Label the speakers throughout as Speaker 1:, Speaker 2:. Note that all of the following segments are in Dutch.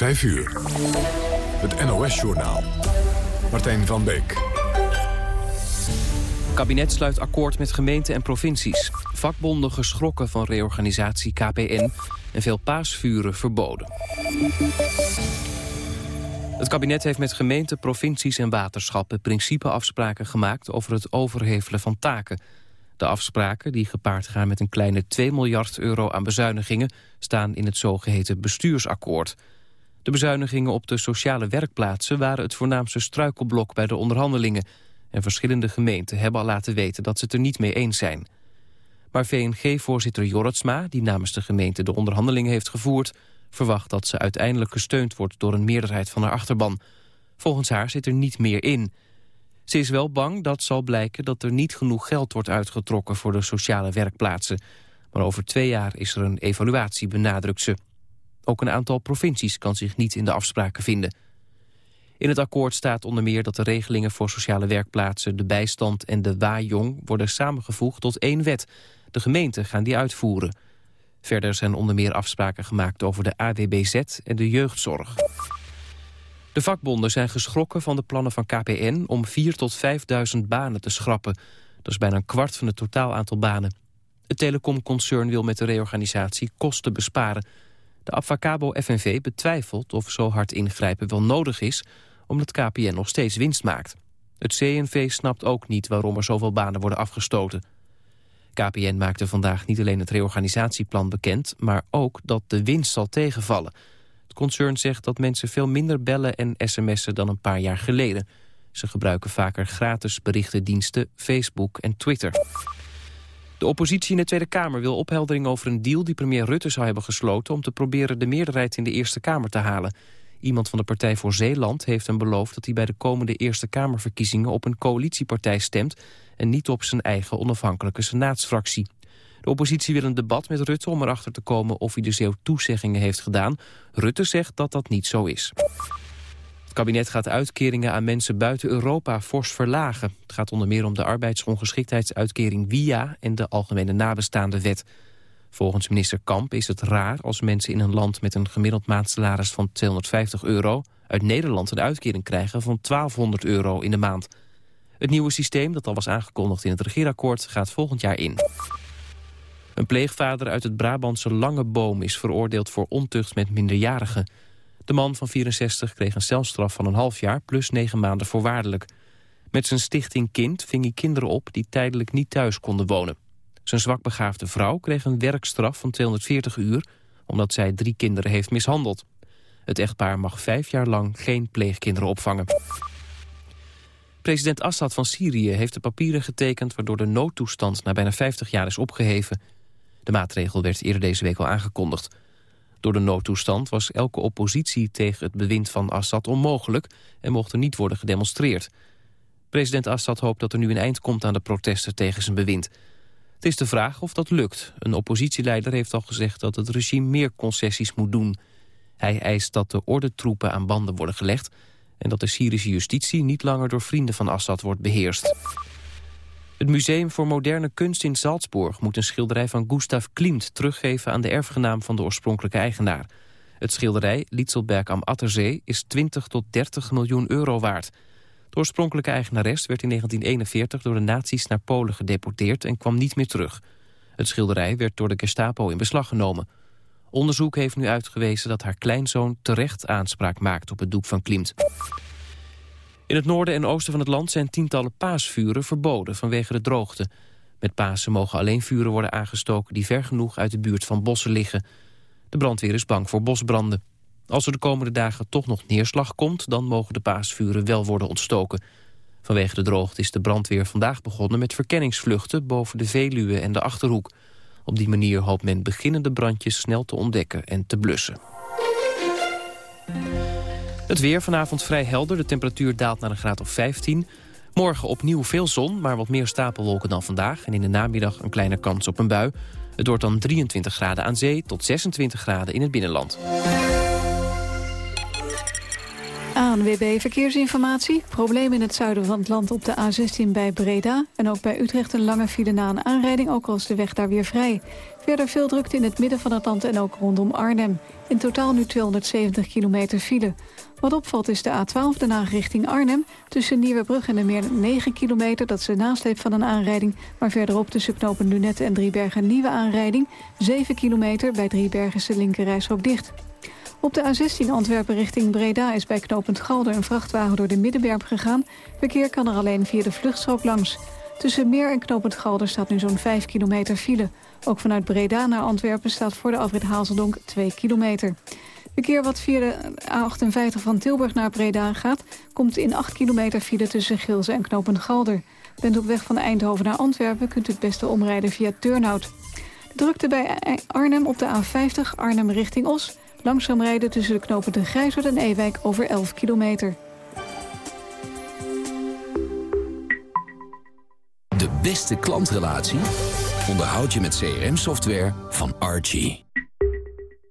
Speaker 1: 5 uur. Het NOS-journaal. Martijn van Beek.
Speaker 2: Kabinet sluit akkoord met gemeenten en provincies. Vakbonden geschrokken van reorganisatie KPN en veel paasvuren verboden. Het kabinet heeft met gemeenten, provincies en waterschappen principeafspraken gemaakt over het overhevelen van taken. De afspraken, die gepaard gaan met een kleine 2 miljard euro aan bezuinigingen, staan in het zogeheten bestuursakkoord. De bezuinigingen op de sociale werkplaatsen waren het voornaamste struikelblok bij de onderhandelingen. En verschillende gemeenten hebben al laten weten dat ze het er niet mee eens zijn. Maar VNG-voorzitter Jorritsma, die namens de gemeente de onderhandelingen heeft gevoerd, verwacht dat ze uiteindelijk gesteund wordt door een meerderheid van haar achterban. Volgens haar zit er niet meer in. Ze is wel bang dat zal blijken dat er niet genoeg geld wordt uitgetrokken voor de sociale werkplaatsen. Maar over twee jaar is er een evaluatie, benadrukt ze. Ook een aantal provincies kan zich niet in de afspraken vinden. In het akkoord staat onder meer dat de regelingen voor sociale werkplaatsen, de bijstand en de waaijong worden samengevoegd tot één wet. De gemeenten gaan die uitvoeren. Verder zijn onder meer afspraken gemaakt over de AWBZ en de jeugdzorg. De vakbonden zijn geschrokken van de plannen van KPN om 4.000 tot 5.000 banen te schrappen. Dat is bijna een kwart van het totaal aantal banen. Het telecomconcern wil met de reorganisatie kosten besparen. De Abfacabo FNV betwijfelt of zo hard ingrijpen wel nodig is... omdat KPN nog steeds winst maakt. Het CNV snapt ook niet waarom er zoveel banen worden afgestoten. KPN maakte vandaag niet alleen het reorganisatieplan bekend... maar ook dat de winst zal tegenvallen. Het concern zegt dat mensen veel minder bellen en sms'en dan een paar jaar geleden. Ze gebruiken vaker gratis berichtendiensten, Facebook en Twitter. De oppositie in de Tweede Kamer wil opheldering over een deal die premier Rutte zou hebben gesloten om te proberen de meerderheid in de Eerste Kamer te halen. Iemand van de Partij voor Zeeland heeft hem beloofd dat hij bij de komende Eerste Kamerverkiezingen op een coalitiepartij stemt en niet op zijn eigen onafhankelijke senaatsfractie. De oppositie wil een debat met Rutte om erachter te komen of hij de Zeeuw toezeggingen heeft gedaan. Rutte zegt dat dat niet zo is. Het kabinet gaat uitkeringen aan mensen buiten Europa fors verlagen. Het gaat onder meer om de arbeidsongeschiktheidsuitkering WIA en de Algemene Nabestaande Wet. Volgens minister Kamp is het raar als mensen in een land met een gemiddeld maandsalaris van 250 euro uit Nederland een uitkering krijgen van 1200 euro in de maand. Het nieuwe systeem, dat al was aangekondigd in het regeerakkoord, gaat volgend jaar in. Een pleegvader uit het Brabantse Langeboom is veroordeeld voor ontucht met minderjarigen. De man van 64 kreeg een celstraf van een half jaar plus negen maanden voorwaardelijk. Met zijn stichting Kind ving hij kinderen op die tijdelijk niet thuis konden wonen. Zijn zwakbegaafde vrouw kreeg een werkstraf van 240 uur... omdat zij drie kinderen heeft mishandeld. Het echtpaar mag vijf jaar lang geen pleegkinderen opvangen. President Assad van Syrië heeft de papieren getekend... waardoor de noodtoestand na bijna 50 jaar is opgeheven. De maatregel werd eerder deze week al aangekondigd. Door de noodtoestand was elke oppositie tegen het bewind van Assad onmogelijk... en mocht er niet worden gedemonstreerd. President Assad hoopt dat er nu een eind komt aan de protesten tegen zijn bewind. Het is de vraag of dat lukt. Een oppositieleider heeft al gezegd dat het regime meer concessies moet doen. Hij eist dat de ordentroepen aan banden worden gelegd... en dat de Syrische justitie niet langer door vrienden van Assad wordt beheerst. Het Museum voor Moderne Kunst in Salzburg moet een schilderij van Gustav Klimt teruggeven aan de erfgenaam van de oorspronkelijke eigenaar. Het schilderij Lietzelberg am Atterzee is 20 tot 30 miljoen euro waard. De oorspronkelijke eigenares werd in 1941 door de nazi's naar Polen gedeporteerd en kwam niet meer terug. Het schilderij werd door de Gestapo in beslag genomen. Onderzoek heeft nu uitgewezen dat haar kleinzoon terecht aanspraak maakt op het doek van Klimt. In het noorden en oosten van het land zijn tientallen paasvuren verboden vanwege de droogte. Met Pasen mogen alleen vuren worden aangestoken die ver genoeg uit de buurt van bossen liggen. De brandweer is bang voor bosbranden. Als er de komende dagen toch nog neerslag komt, dan mogen de paasvuren wel worden ontstoken. Vanwege de droogte is de brandweer vandaag begonnen met verkenningsvluchten boven de Veluwe en de Achterhoek. Op die manier hoopt men beginnende brandjes snel te ontdekken en te blussen. Het weer vanavond vrij helder. De temperatuur daalt naar een graad of 15. Morgen opnieuw veel zon, maar wat meer stapelwolken dan vandaag. En in de namiddag een kleine kans op een bui. Het wordt dan 23 graden aan zee tot 26 graden in het binnenland.
Speaker 3: ANWB Verkeersinformatie. Probleem in het zuiden van het land op de A16 bij Breda. En ook bij Utrecht een lange file na een aanrijding, ook al is de weg daar weer vrij. Verder veel drukte in het midden van het land en ook rondom Arnhem. In totaal nu 270 kilometer file. Wat opvalt is de A12, de richting Arnhem. Tussen Nieuwebrug en de meer 9 kilometer. Dat is de nasleep van een aanrijding. Maar verderop tussen knopen Lunette en Driebergen nieuwe aanrijding. 7 kilometer, bij Driebergen is de linkerrijstrook dicht. Op de A16 Antwerpen richting Breda is bij knooppunt Galder een vrachtwagen door de Middenberg gegaan. Verkeer kan er alleen via de vluchtstrook langs. Tussen Meer en knooppunt Galder staat nu zo'n 5 kilometer file. Ook vanuit Breda naar Antwerpen staat voor de afrit Hazeldonk 2 kilometer. Verkeer wat via de A58 van Tilburg naar Breda gaat... komt in 8 kilometer file tussen Gilze en knooppunt Galder. Bent op weg van Eindhoven naar Antwerpen... kunt u het beste omrijden via Turnhout. De drukte bij Arnhem op de A50 Arnhem richting Os... Langzaam rijden tussen de knopen de Grijswerd en Ewijk over 11 kilometer.
Speaker 4: De beste klantrelatie onderhoud je met CRM-software van Archie.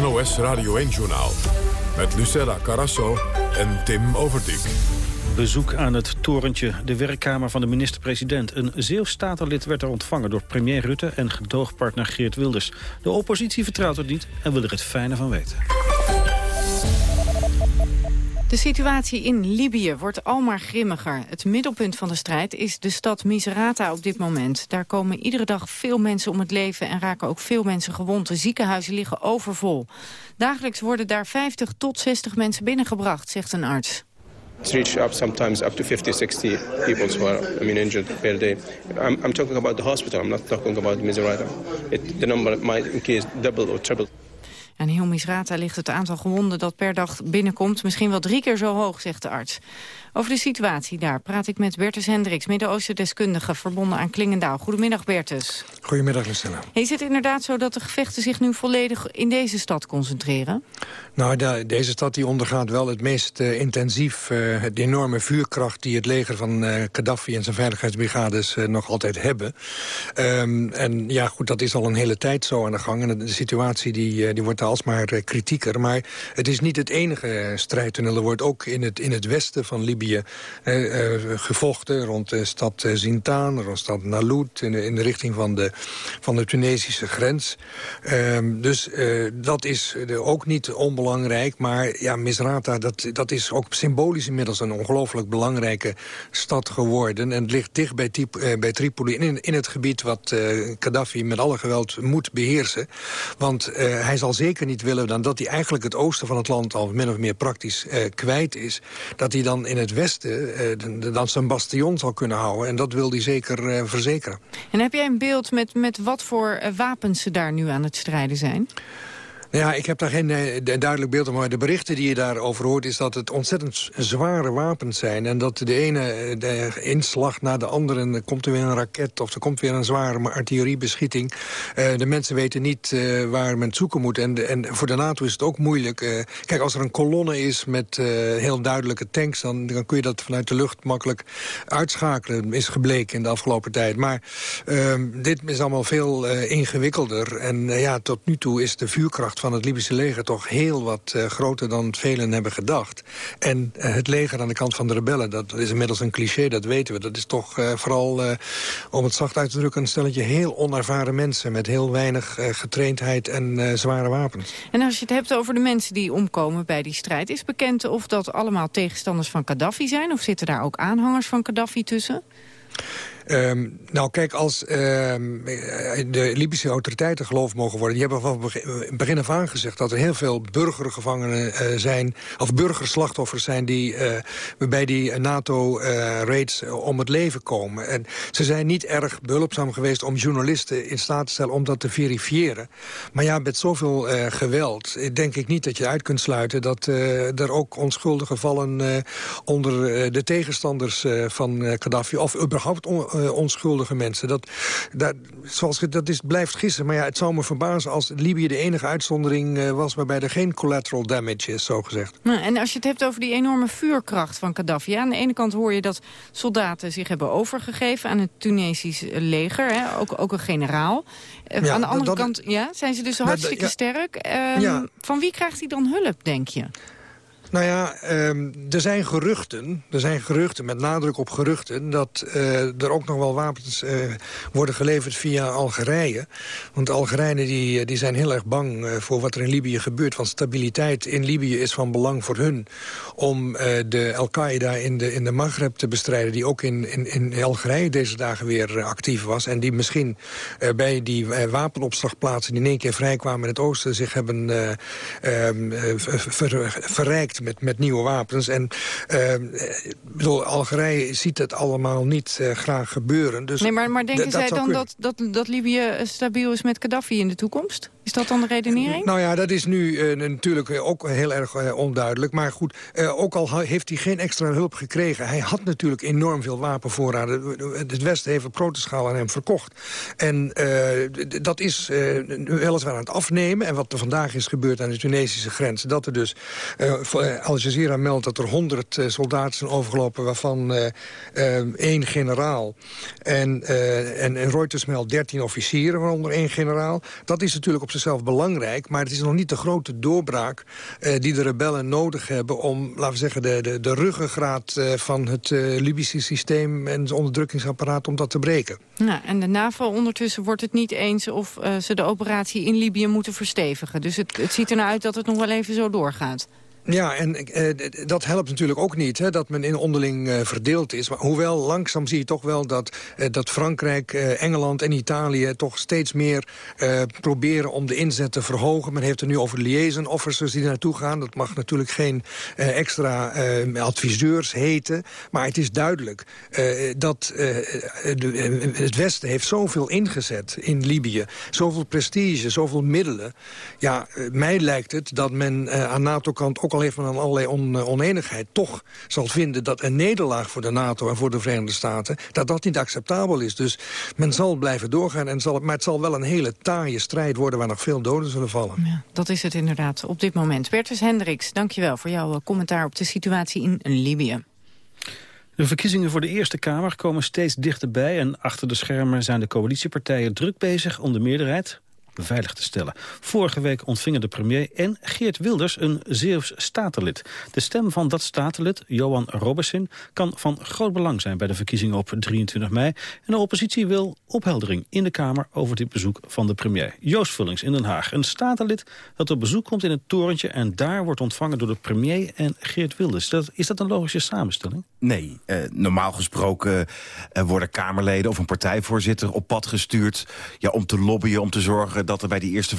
Speaker 1: NOS Radio 1-journaal. Met Lucella Carasso en Tim Overdijk.
Speaker 5: Bezoek aan het torentje, de werkkamer van de minister-president. Een Zeeuw-statenlid werd er ontvangen door premier Rutte en gedoogpartner Geert Wilders. De oppositie vertrouwt het niet en wil er het fijne van weten.
Speaker 6: De situatie in Libië wordt almaar grimmiger. Het middelpunt van de strijd is de stad Misrata op dit moment. Daar komen iedere dag veel mensen om het leven en raken ook veel mensen gewond. De ziekenhuizen liggen overvol. Dagelijks worden daar 50 tot 60 mensen binnengebracht, zegt een arts.
Speaker 7: It's reached up sometimes up to 50, 60 people who are I mean, injured per day. I'm, I'm talking about the hospital. I'm not talking about Misrata. It, the number might in case double or triple.
Speaker 6: En heel Misrata ligt het aantal gewonden dat per dag binnenkomt... misschien wel drie keer zo hoog, zegt de arts. Over de situatie daar praat ik met Bertus Hendricks... Midden-Oosten-deskundige verbonden aan Klingendaal. Goedemiddag, Bertus.
Speaker 8: Goedemiddag, Lucella.
Speaker 6: Is het inderdaad zo dat de gevechten zich nu volledig in deze stad concentreren?
Speaker 8: Nou, de, deze stad die ondergaat wel het meest uh, intensief... Uh, de enorme vuurkracht die het leger van uh, Gaddafi en zijn veiligheidsbrigades nog altijd hebben. Um, en ja, goed, dat is al een hele tijd zo aan de gang. En de situatie die, die wordt alsmaar kritieker. Maar het is niet het enige strijdtunnel. Er wordt ook in het, in het westen van Libië gevochten... rond de stad Zintaan, rond de stad Nalout... in de, in de richting van de, van de Tunesische grens. Um, dus dat is ook niet onbelangrijk belangrijk. Maar ja, Misrata, dat, dat is ook symbolisch inmiddels een ongelooflijk belangrijke stad geworden. En het ligt dicht bij, bij Tripoli, in, in het gebied wat Gaddafi met alle geweld moet beheersen. Want hij zal zeker niet willen dan dat hij eigenlijk het oosten van het land al min of meer praktisch kwijt is. Dat hij dan in het westen dan zijn bastion zal kunnen houden. En dat wil hij zeker verzekeren.
Speaker 6: En heb jij een beeld met, met wat voor wapens ze daar nu aan het strijden zijn?
Speaker 8: Ja, ik heb daar geen uh, duidelijk beeld van. Maar de berichten die je daarover hoort... is dat het ontzettend zware wapens zijn. En dat de ene eh, de inslag na de andere... en er komt er weer een raket of er komt weer een zware artilleriebeschieting. Uh, de mensen weten niet waar men zoeken moet. En, en voor de NATO is het ook moeilijk. kijk, als er een kolonne is met heel duidelijke tanks... Dan, dan kun je dat vanuit de lucht makkelijk uitschakelen. Is gebleken in de afgelopen tijd. Maar ehm, dit is allemaal veel ingewikkelder. En ja, tot nu toe is de vuurkracht van het Libische leger toch heel wat uh, groter dan velen hebben gedacht. En uh, het leger aan de kant van de rebellen, dat is inmiddels een cliché, dat weten we. Dat is toch uh, vooral, om het zacht uit te drukken, een stelletje heel onervaren mensen... met heel weinig getraindheid en zware wapens.
Speaker 6: En als je het hebt over de mensen die omkomen bij die strijd... is bekend of dat allemaal tegenstanders van Gaddafi zijn? Of zitten daar ook aanhangers van Gaddafi tussen?
Speaker 8: Um, nou kijk, als um, de Libische autoriteiten geloof mogen worden... die hebben van begin af aan gezegd dat er heel veel burgergevangenen uh, zijn... of burgerslachtoffers zijn die uh, bij die NATO-raids om het leven komen. En ze zijn niet erg behulpzaam geweest om journalisten in staat te stellen... om dat te verifiëren. Maar ja, met zoveel geweld denk ik niet dat je uit kunt sluiten... dat er ook onschuldigen vallen onder de tegenstanders van Gaddafi... of überhaupt uh, onschuldige mensen. Dat, dat, zoals, dat is, blijft gissen. Maar ja, het zou me verbazen als Libië de enige uitzondering uh, was... waarbij er geen collateral damage is, zo gezegd.
Speaker 6: Nou, en als je het hebt over die enorme vuurkracht van Gaddafi... aan de ene kant hoor je dat soldaten zich hebben overgegeven... aan het Tunesisch leger, hè? Ook, ook een generaal. Uh, ja, aan de andere dat, kant ja, zijn ze dus hartstikke ja, sterk. Ja. Van wie krijgt hij dan hulp, denk je?
Speaker 8: Nou ja, um, er zijn geruchten, er zijn geruchten, met nadruk op geruchten... dat uh, er ook nog wel wapens uh, worden geleverd via Algerije. Want Algerijnen die, die zijn heel erg bang voor wat er in Libië gebeurt. Want stabiliteit in Libië is van belang voor hun... om de Al-Qaeda in de, in de Maghreb te bestrijden... die ook in, in, in Algerije deze dagen weer actief was. En die misschien bij die wapenopslagplaatsen... die in één keer vrijkwamen in het oosten... zich hebben ver, verrijkt met, met nieuwe wapens. En uh, bedoel, Algerije ziet het allemaal niet uh, graag gebeuren. Dus
Speaker 6: nee, maar, maar denken zij dan dat, dat, dat Libië stabiel is met Gaddafi in de toekomst? Is dat dan de redenering?
Speaker 8: Nou ja, dat is nu uh, natuurlijk ook heel erg uh, onduidelijk. Maar goed, uh, ook al heeft hij geen extra hulp gekregen... hij had natuurlijk enorm veel wapenvoorraden. Het Westen heeft op grote schaal aan hem verkocht. En dat is weliswaar aan het afnemen. En wat er vandaag is gebeurd aan de Tunesische grens... dat er dus Al Jazeera meldt dat er 100 soldaten zijn overgelopen... waarvan één generaal. En, en, en Reuters meldt 13 officieren, waaronder één generaal. Dat is natuurlijk op zichzelf belangrijk... maar het is nog niet de grote doorbraak die de rebellen nodig hebben... om, laten we zeggen, de, de, de ruggengraat van het Libische systeem... en het onderdrukkingsapparaat om dat te breken.
Speaker 6: Nou, en de NAVO ondertussen wordt het niet eens... of ze de operatie in Libië moeten verstevigen. Dus het, het ziet er nou uit dat het nog wel even zo doorgaat.
Speaker 8: Ja, en uh, dat helpt natuurlijk ook niet, hè, dat men in onderling uh, verdeeld is. Maar hoewel, langzaam zie je toch wel dat, uh, dat Frankrijk, Engeland en Italië... toch steeds meer proberen om de inzet te verhogen. Men heeft er nu over liaison officers die naartoe gaan. Dat mag natuurlijk geen extra adviseurs heten. Maar het is duidelijk dat het Westen heeft zoveel ingezet in Libië. Zoveel prestige, zoveel middelen. Ja, mij lijkt het dat men aan NATO-kant ook al heeft men dan allerlei on, eh, oneenigheid... toch zal vinden dat een nederlaag voor de NATO en voor de Verenigde Staten... dat dat niet acceptabel is. Dus men zal blijven doorgaan, en zal, maar het zal wel een hele taaie strijd worden... waar nog veel doden zullen vallen.
Speaker 6: Ja, dat is het inderdaad op dit moment. Bertus Hendricks, dankjewel voor jouw eh, commentaar op de situatie in Libië.
Speaker 5: De verkiezingen voor de Eerste Kamer komen steeds dichterbij... en achter de schermen zijn de coalitiepartijen druk bezig om de meerderheid veilig te stellen. Vorige week ontvingen de premier en Geert Wilders een Zeeuws statenlid. De stem van dat statenlid, Johan Robertson, kan van groot belang zijn bij de verkiezingen op 23 mei. En de oppositie wil opheldering in de Kamer over dit bezoek van de premier. Joost Vullings in Den Haag, een statenlid dat op bezoek komt in het torentje en daar wordt ontvangen door de premier en Geert Wilders. Dat, is dat een logische samenstelling?
Speaker 9: Nee, eh, normaal gesproken eh, worden Kamerleden of een partijvoorzitter op pad gestuurd ja, om te lobbyen, om te zorgen dat er bij die Eerste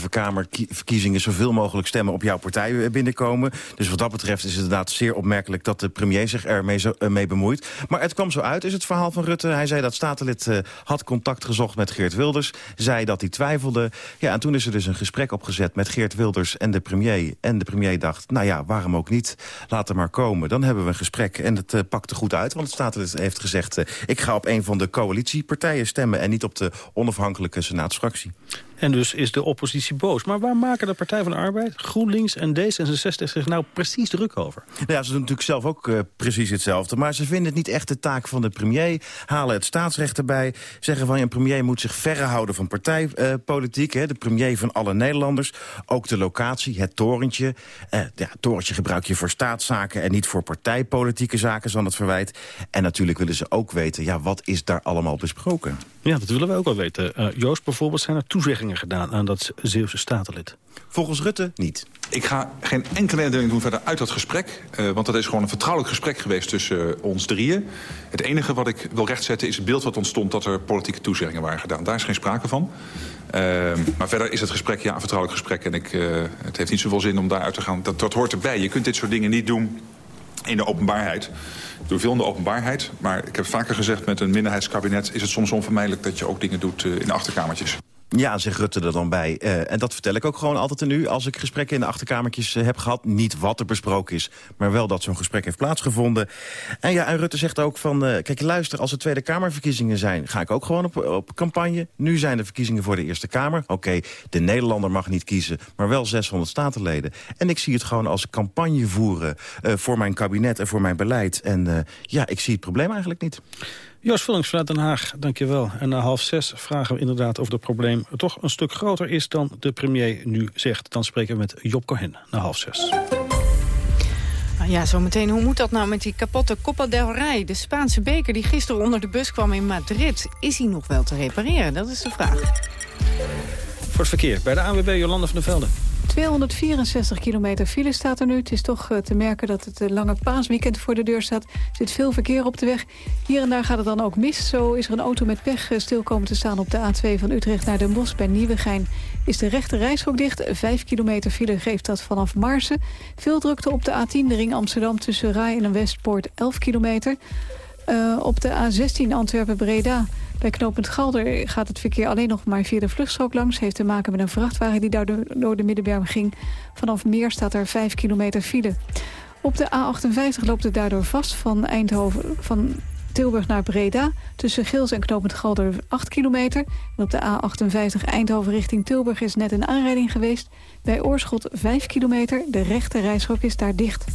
Speaker 9: Verkiezingen zoveel mogelijk stemmen op jouw partij eh, binnenkomen. Dus wat dat betreft is het inderdaad zeer opmerkelijk dat de premier zich ermee uh, mee bemoeit. Maar het kwam zo uit, is het verhaal van Rutte. Hij zei dat statenlid uh, had contact gezocht met Geert Wilders. Zei dat hij twijfelde. Ja, en toen is er dus een gesprek opgezet met Geert Wilders en de premier. En de premier dacht, nou ja, waarom ook niet? Laat er maar komen. Dan hebben we een gesprek en het uh, pakte goed uit. Want het statenlid heeft gezegd, ik ga op een van de coalitiepartijen stemmen... en niet op de onafhankelijke senaatsfractie.
Speaker 5: En dus is de oppositie boos. Maar waar maken de Partij van de Arbeid, GroenLinks en D66 zich nou precies druk over?
Speaker 9: Nou ja, ze doen natuurlijk zelf ook uh, precies hetzelfde. Maar ze vinden het niet echt de taak van de premier. Halen het staatsrecht erbij. Zeggen van een premier moet zich verre houden van partijpolitiek. De premier van alle Nederlanders. Ook de locatie, het torentje. Uh, ja, torentje gebruik je voor staatszaken en niet voor partijpolitieke zaken, zoals het verwijt. En natuurlijk willen ze ook weten, ja, wat is daar allemaal besproken?
Speaker 5: Ja, dat willen we ook wel weten. Uh, Joost, bijvoorbeeld zijn er toezeggingen gedaan aan dat Zeeuwse statenlid.
Speaker 9: Volgens Rutte niet.
Speaker 10: Ik ga geen enkele indeling doen verder uit dat gesprek. Uh, want dat is gewoon een vertrouwelijk gesprek geweest tussen uh, ons drieën. Het enige wat ik wil rechtzetten is het beeld wat ontstond... dat er politieke toezeggingen waren gedaan. Daar is geen sprake van. Uh, maar verder is het gesprek ja, een vertrouwelijk gesprek. En ik, het heeft niet zoveel zin om daaruit te gaan. Dat, dat hoort erbij. Je kunt dit soort dingen niet doen in de openbaarheid. Ik doe veel in de openbaarheid. Maar ik heb vaker gezegd, met een minderheidskabinet... is het soms onvermijdelijk dat je ook dingen doet in de achterkamertjes.
Speaker 9: Ja, zegt Rutte er dan bij. Uh, en dat vertel ik ook gewoon altijd aan u. Als ik gesprekken in de achterkamertjes uh, heb gehad. Niet wat er besproken is, maar wel dat zo'n gesprek heeft plaatsgevonden. En ja, en Rutte zegt ook van... Uh, kijk, luister, als er Tweede Kamerverkiezingen zijn... ga ik ook gewoon op, op campagne. Nu zijn de verkiezingen voor de Eerste Kamer. Oké, de Nederlander mag niet kiezen, maar wel 600 statenleden. En ik zie het gewoon als campagne voeren... voor mijn kabinet en voor mijn beleid. En ja, ik zie het probleem eigenlijk niet.
Speaker 5: Joost Vullings vanuit Den Haag, dankjewel. En na half zes vragen we inderdaad of het probleem toch een stuk groter is dan de premier nu zegt. Dan spreken we met Job Cohen na half zes.
Speaker 6: Ja, zometeen. Hoe moet dat nou met die kapotte Copa del Rey? De Spaanse beker die gisteren onder de bus kwam in Madrid. Is hij nog wel te repareren? Dat is de vraag.
Speaker 5: Voor het verkeer bij de ANWB Jolanda van der Velde.
Speaker 3: 264 kilometer file staat er nu. Het is toch te merken dat het lange paasweekend voor de deur staat. Er zit veel verkeer op de weg. Hier en daar gaat het dan ook mis. Zo is er een auto met pech stil komen te staan op de A2 van Utrecht naar Den Bosch bij Nieuwegein. Is de rechte reishok dicht. 5 kilometer file geeft dat vanaf Marsen. Veel drukte op de A10, de ring Amsterdam tussen Rai en Westpoort 11 kilometer. Op de A16 Antwerpen-Breda bij knooppunt Galder gaat het verkeer alleen nog maar via de vluchtstrook langs. Heeft te maken met een vrachtwagen die daardoor door de Middenberm ging. Vanaf Meer staat er 5 kilometer file. Op de A58 loopt het daardoor vast van Eindhoven... van Tilburg naar Breda. Tussen Gils en knooppunt Galder 8 kilometer. En op de A58 Eindhoven richting Tilburg is net een aanrijding geweest. Bij Oorschot 5 kilometer. De rechte reisschok is daar dicht.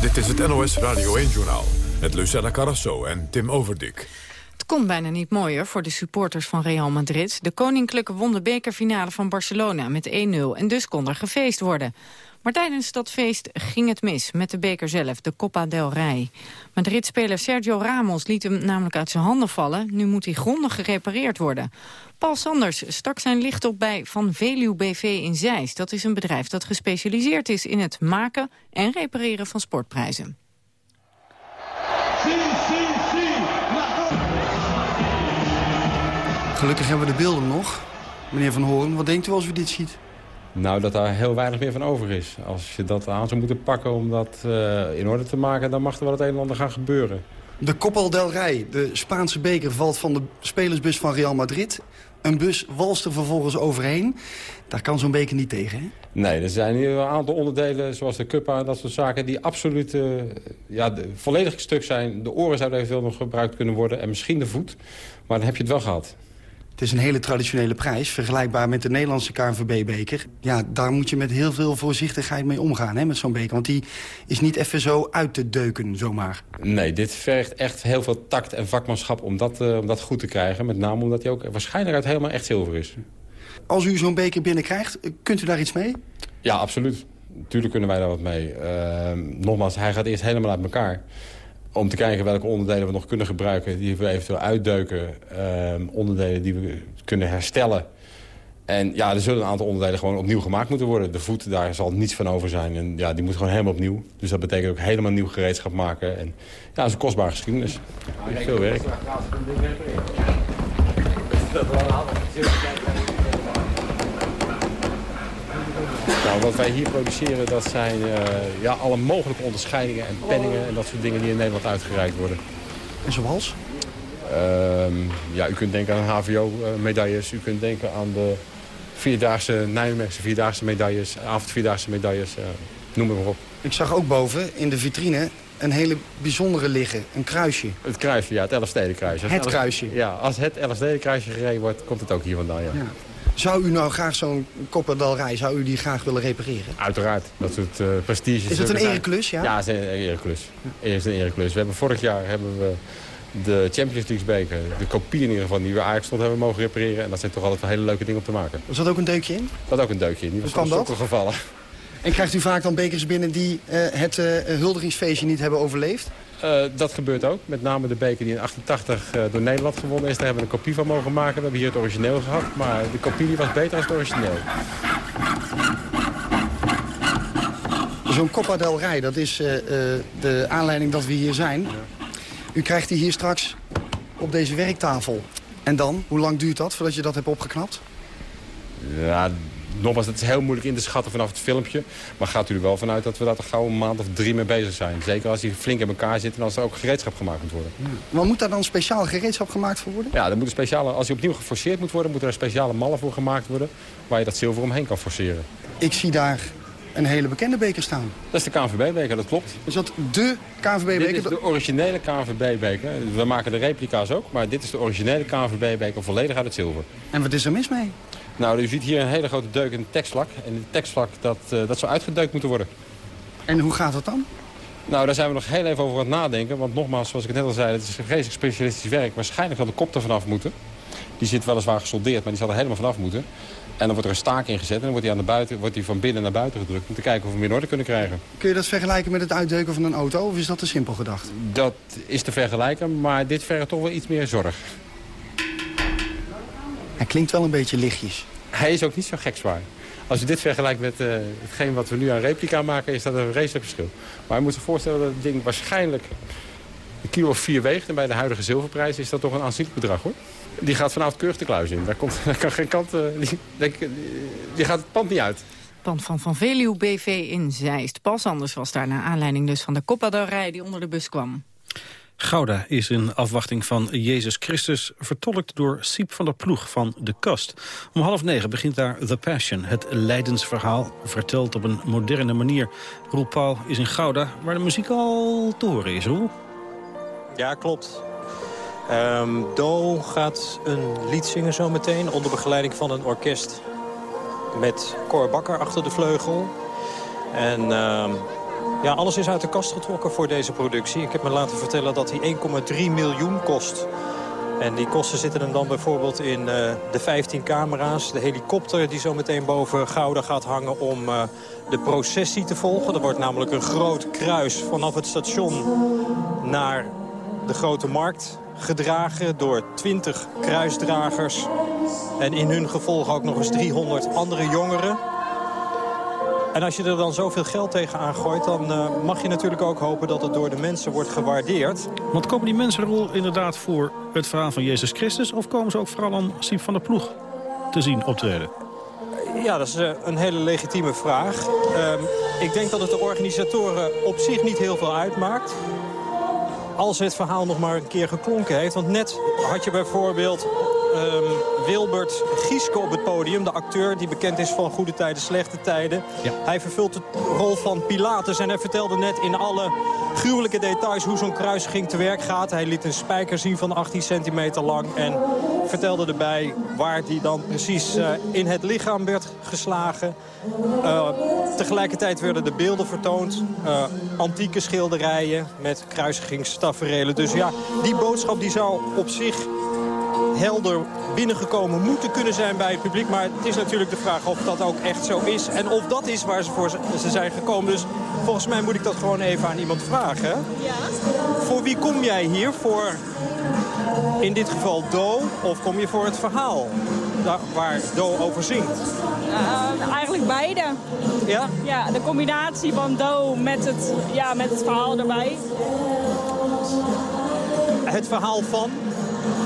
Speaker 1: Dit is het NOS Radio 1-journaal. Met Lucella Carrasso en Tim Overdik.
Speaker 6: Kon bijna niet mooier voor de supporters van Real Madrid. De koninklijke won de bekerfinale van Barcelona met 1-0 en dus kon er gefeest worden. Maar tijdens dat feest ging het mis met de beker zelf, de Copa del Rey. Madrid-speler Sergio Ramos liet hem namelijk uit zijn handen vallen. Nu moet hij grondig gerepareerd worden. Paul Sanders stak zijn licht op bij Van Veluw BV in Zeist. Dat is een bedrijf dat gespecialiseerd is in het maken en repareren van sportprijzen.
Speaker 11: Gelukkig hebben we de beelden nog. Meneer Van Hoorn, wat denkt u als u dit ziet?
Speaker 12: Nou, dat daar heel weinig meer van over is. Als je dat aan zou moeten pakken om dat uh, in orde te maken... dan mag er wel het een en ander gaan gebeuren.
Speaker 11: De Copa del Rey, de Spaanse beker, valt van de spelersbus van Real Madrid. Een bus walst er vervolgens overheen. Daar kan zo'n beker niet tegen, hè?
Speaker 12: Nee, er zijn hier een aantal onderdelen, zoals de cuppa en dat soort zaken... die absoluut uh, ja, volledig stuk zijn. De oren zouden eventueel nog gebruikt kunnen worden en misschien de voet. Maar dan heb je het wel gehad.
Speaker 11: Het is een hele traditionele prijs, vergelijkbaar met de Nederlandse KNVB-beker. Ja, daar moet je met heel veel voorzichtigheid mee omgaan, hè, met zo'n beker. Want die is niet even zo uit te deuken, zomaar.
Speaker 12: Nee, dit vergt echt heel veel tact en vakmanschap om dat, uh, om dat goed te krijgen. Met name omdat hij ook waarschijnlijk uit helemaal echt zilver is.
Speaker 11: Als u zo'n beker binnenkrijgt, kunt u daar iets mee?
Speaker 12: Ja, absoluut. Natuurlijk kunnen wij daar wat mee. Uh, nogmaals, hij gaat eerst helemaal uit elkaar om te kijken welke onderdelen we nog kunnen gebruiken... die we eventueel uitdeuken. Uh, onderdelen die we kunnen herstellen. En ja, er zullen een aantal onderdelen gewoon opnieuw gemaakt moeten worden. De voet, daar zal niets van over zijn. En ja, die moet gewoon helemaal opnieuw. Dus dat betekent ook helemaal nieuw gereedschap maken. En ja, dat is een kostbare geschiedenis. Veel werk. Nou, wat wij hier produceren, dat zijn uh, ja, alle mogelijke onderscheidingen en penningen en dat soort dingen die in Nederland uitgereikt worden.
Speaker 11: En zoals?
Speaker 12: Uh, ja, u kunt denken aan HVO-medailles, u kunt denken aan de vierdaagse Nijmeegse vierdaagse medailles, avondvierdaagse medailles, uh, noem maar op.
Speaker 11: Ik zag ook boven in de vitrine een hele bijzondere liggen, een kruisje.
Speaker 12: Het kruisje, ja, het Elfstedenkruisje.
Speaker 11: Het kruisje.
Speaker 12: Ja, als het Elfstedenkruisje gereden wordt, komt het ook hier vandaan, ja. ja.
Speaker 11: Zou u nou graag zo'n kopperdalrij, zou u die graag willen repareren?
Speaker 12: Uiteraard. Dat soort uh, prestige.
Speaker 11: Is het een ereklus, ja?
Speaker 12: Ja, het is een ereklus. Eerst een ereklus. We hebben vorig jaar hebben we de Champions League beker, de kopie in ieder geval die we Ajax stond hebben mogen repareren. En dat zijn toch altijd wel hele leuke dingen om te maken.
Speaker 11: Was dat ook een deukje in?
Speaker 12: Dat ook een deukje in. Die was
Speaker 11: Hoe kwam dat?
Speaker 12: gevallen.
Speaker 11: En krijgt u vaak dan bekers binnen die uh, het uh, huldigingsfeestje niet hebben overleefd?
Speaker 12: Uh, dat gebeurt ook. Met name de beker die in 88 door Nederland gewonnen is. Daar hebben we een kopie van mogen maken. We hebben hier het origineel gehad. Maar de kopie die was beter dan het origineel.
Speaker 11: Zo'n Copa del Rey, dat is de aanleiding dat we hier zijn. U krijgt die hier straks op deze werktafel. En dan, hoe lang duurt dat voordat je dat hebt opgeknapt?
Speaker 12: Ja, nogmaals, het is heel moeilijk in te schatten vanaf het filmpje. Maar gaat u er wel vanuit dat we daar gauw een maand of drie mee bezig zijn. Zeker als die flink in elkaar zitten en als er ook gereedschap gemaakt moet worden.
Speaker 11: Maar moet daar dan speciaal gereedschap gemaakt voor worden?
Speaker 12: Ja, er moet een speciale, als hij opnieuw geforceerd moet worden... moeten er speciale mallen voor gemaakt worden... waar je dat zilver omheen kan forceren.
Speaker 11: Ik zie daar een hele bekende beker staan.
Speaker 12: Dat is de KNVB-beker, dat klopt.
Speaker 11: Is dat de KNVB-beker?
Speaker 12: Dit is de originele KNVB-beker. We maken de replica's ook, maar dit is de originele KNVB-beker volledig uit het zilver.
Speaker 11: En wat is er mis mee?
Speaker 12: Nou, u ziet hier een hele grote deuk in het tekstvlak. En het tekstvlak, dat, uh, dat zou uitgedeukt moeten worden.
Speaker 11: En hoe gaat dat dan?
Speaker 12: Nou, daar zijn we nog heel even over aan het nadenken. Want nogmaals, zoals ik het net al zei, het is een vreselijk specialistisch werk. Waarschijnlijk zal de kop er vanaf moeten. Die zit weliswaar gesoldeerd, maar die zal er helemaal vanaf moeten. En dan wordt er een staak ingezet en dan wordt hij, aan de buiten, wordt hij van binnen naar buiten gedrukt... om te kijken of we hem in orde kunnen krijgen.
Speaker 11: Kun je dat vergelijken met het uitdeuken van een auto of is dat te simpel gedacht?
Speaker 12: Dat is te vergelijken, maar dit vergt toch wel iets meer zorg.
Speaker 11: Hij klinkt wel een beetje lichtjes.
Speaker 12: Hij is ook niet zo gek zwaar. Als je dit vergelijkt met uh, hetgeen wat we nu aan replica maken... is dat een vreselijk verschil. Maar je moet zich voorstellen dat het ding waarschijnlijk een kilo of vier weegt. En bij de huidige zilverprijs is dat toch een aanzienlijk bedrag, hoor. Die gaat vanavond keurig de kluis in. Daar, komt, daar kan geen kant... Uh, die, die, gaat het pand niet uit.
Speaker 6: Pand van Van Veluwe BV in Zeist. Pas anders was daar naar aanleiding dus van de koppadarij die onder de bus kwam.
Speaker 5: Gouda is in afwachting van Jezus Christus vertolkt door Siep van der Ploeg van De Kast. Om half negen begint daar The Passion, het leidensverhaal, verteld op een moderne manier. Roel Paul is in Gouda, waar de muziek al horen is, Roel.
Speaker 13: Ja, klopt. Um, Do gaat een lied zingen zometeen onder begeleiding van een orkest met Cor Bakker achter de vleugel. En um, ja, alles is uit de kast getrokken voor deze productie. Ik heb me laten vertellen dat die 1,3 miljoen kost. En die kosten zitten dan bijvoorbeeld in uh, de 15 camera's. De helikopter die zo meteen boven Gouda gaat hangen om uh, de processie te volgen. Er wordt namelijk een groot kruis vanaf het station naar de Grote Markt gedragen door 20 kruisdragers. En in hun gevolg ook nog eens 300 andere jongeren. En als je er dan zoveel geld tegenaan gooit... dan uh, mag je natuurlijk ook hopen dat het door de mensen wordt gewaardeerd.
Speaker 5: Want komen die mensen rol inderdaad voor het verhaal van Jezus Christus... of komen ze ook vooral aan Siep van der Ploeg te zien optreden?
Speaker 13: Ja, dat is uh, een hele legitieme vraag. Uh, ik denk dat het de organisatoren op zich niet heel veel uitmaakt als het verhaal nog maar een keer geklonken heeft. Want net had je bijvoorbeeld um, Wilbert Gieske op het podium. De acteur die bekend is van Goede Tijden, Slechte Tijden. Ja. Hij vervult de rol van Pilatus. En hij vertelde net in alle gruwelijke details hoe zo'n kruisiging te werk gaat. Hij liet een spijker zien van 18 centimeter lang. En vertelde erbij waar die dan precies uh, in het lichaam werd geslagen. Uh, tegelijkertijd werden de beelden vertoond. Uh, antieke schilderijen met kruisigingstaferelen. Dus ja, die boodschap die zou op zich helder binnengekomen moeten kunnen zijn bij het publiek. Maar het is natuurlijk de vraag of dat ook echt zo is. En of dat is waar ze voor ze zijn gekomen. Dus volgens mij moet ik dat gewoon even aan iemand vragen. Ja. Voor wie kom jij hier? Voor in dit geval Do of kom je voor het verhaal waar Do over zingt?
Speaker 14: Uh, eigenlijk beide.
Speaker 13: Ja?
Speaker 14: Ja, de combinatie van Do met het, ja, met het verhaal erbij.
Speaker 13: Het verhaal van?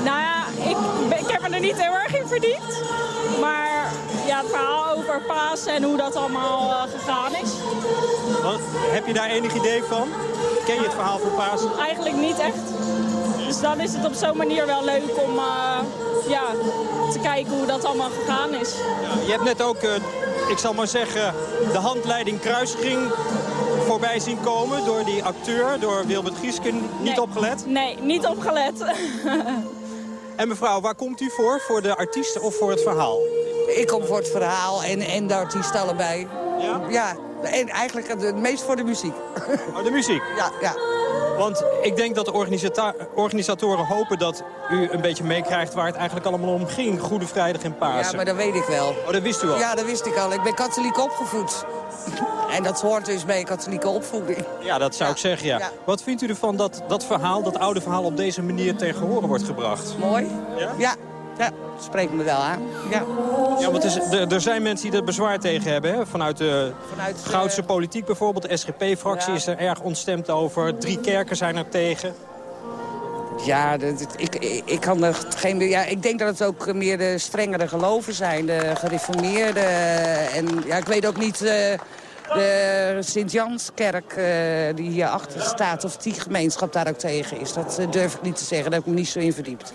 Speaker 14: Nou ja, ik, ik heb me er niet heel erg in verdiept. Maar ja, het verhaal over Pasen en hoe dat allemaal uh, gegaan is.
Speaker 13: Wat, heb je daar enig idee van? Ken je het verhaal van Pasen?
Speaker 14: Eigenlijk niet echt. Dus dan is het op zo'n manier wel leuk om uh, ja, te kijken hoe dat allemaal gegaan is.
Speaker 13: Ja, je hebt net ook, uh, ik zal maar zeggen, de handleiding kruising voorbij zien komen door die acteur, door Wilbert Giesken. Niet
Speaker 14: nee,
Speaker 13: opgelet?
Speaker 14: Nee, niet opgelet.
Speaker 13: en mevrouw, waar komt u voor? Voor de artiesten of voor het verhaal?
Speaker 15: ik kom voor het verhaal en, en de artiest allebei. Ja? Ja, en eigenlijk het meest voor de muziek.
Speaker 13: Oh, de muziek?
Speaker 15: Ja, ja.
Speaker 13: Want ik denk dat de organisatoren hopen dat u een beetje meekrijgt waar het eigenlijk allemaal om ging. Goede Vrijdag en Pasen.
Speaker 15: Ja, maar dat weet ik wel.
Speaker 13: Oh, dat wist u al?
Speaker 15: Ja, dat wist ik al. Ik ben katholiek opgevoed. En dat hoort dus bij katholieke opvoeding.
Speaker 13: Ja, dat zou ik zeggen, ja. Wat vindt u ervan dat dat verhaal, dat oude verhaal, op deze manier tegen horen wordt gebracht?
Speaker 15: Mooi. Ja? Ja, ja spreekt me wel aan. Ja,
Speaker 13: ja want is, er, er, zijn mensen die er bezwaar tegen hebben. Hè? Vanuit de Vanuit, Goudse politiek bijvoorbeeld. De SGP-fractie is er erg ontstemd over. Drie kerken zijn er tegen.
Speaker 15: Ja, ik, ik, ik, kan er geen, ja, ik denk dat het ook meer de strengere geloven zijn. De gereformeerde. En ja, ik weet ook niet... Uh, de Sint-Janskerk uh, die hierachter staat... of die gemeenschap daar ook tegen is. Dat uh, durf ik niet te zeggen. Daar heb ik me niet zo in verdiept.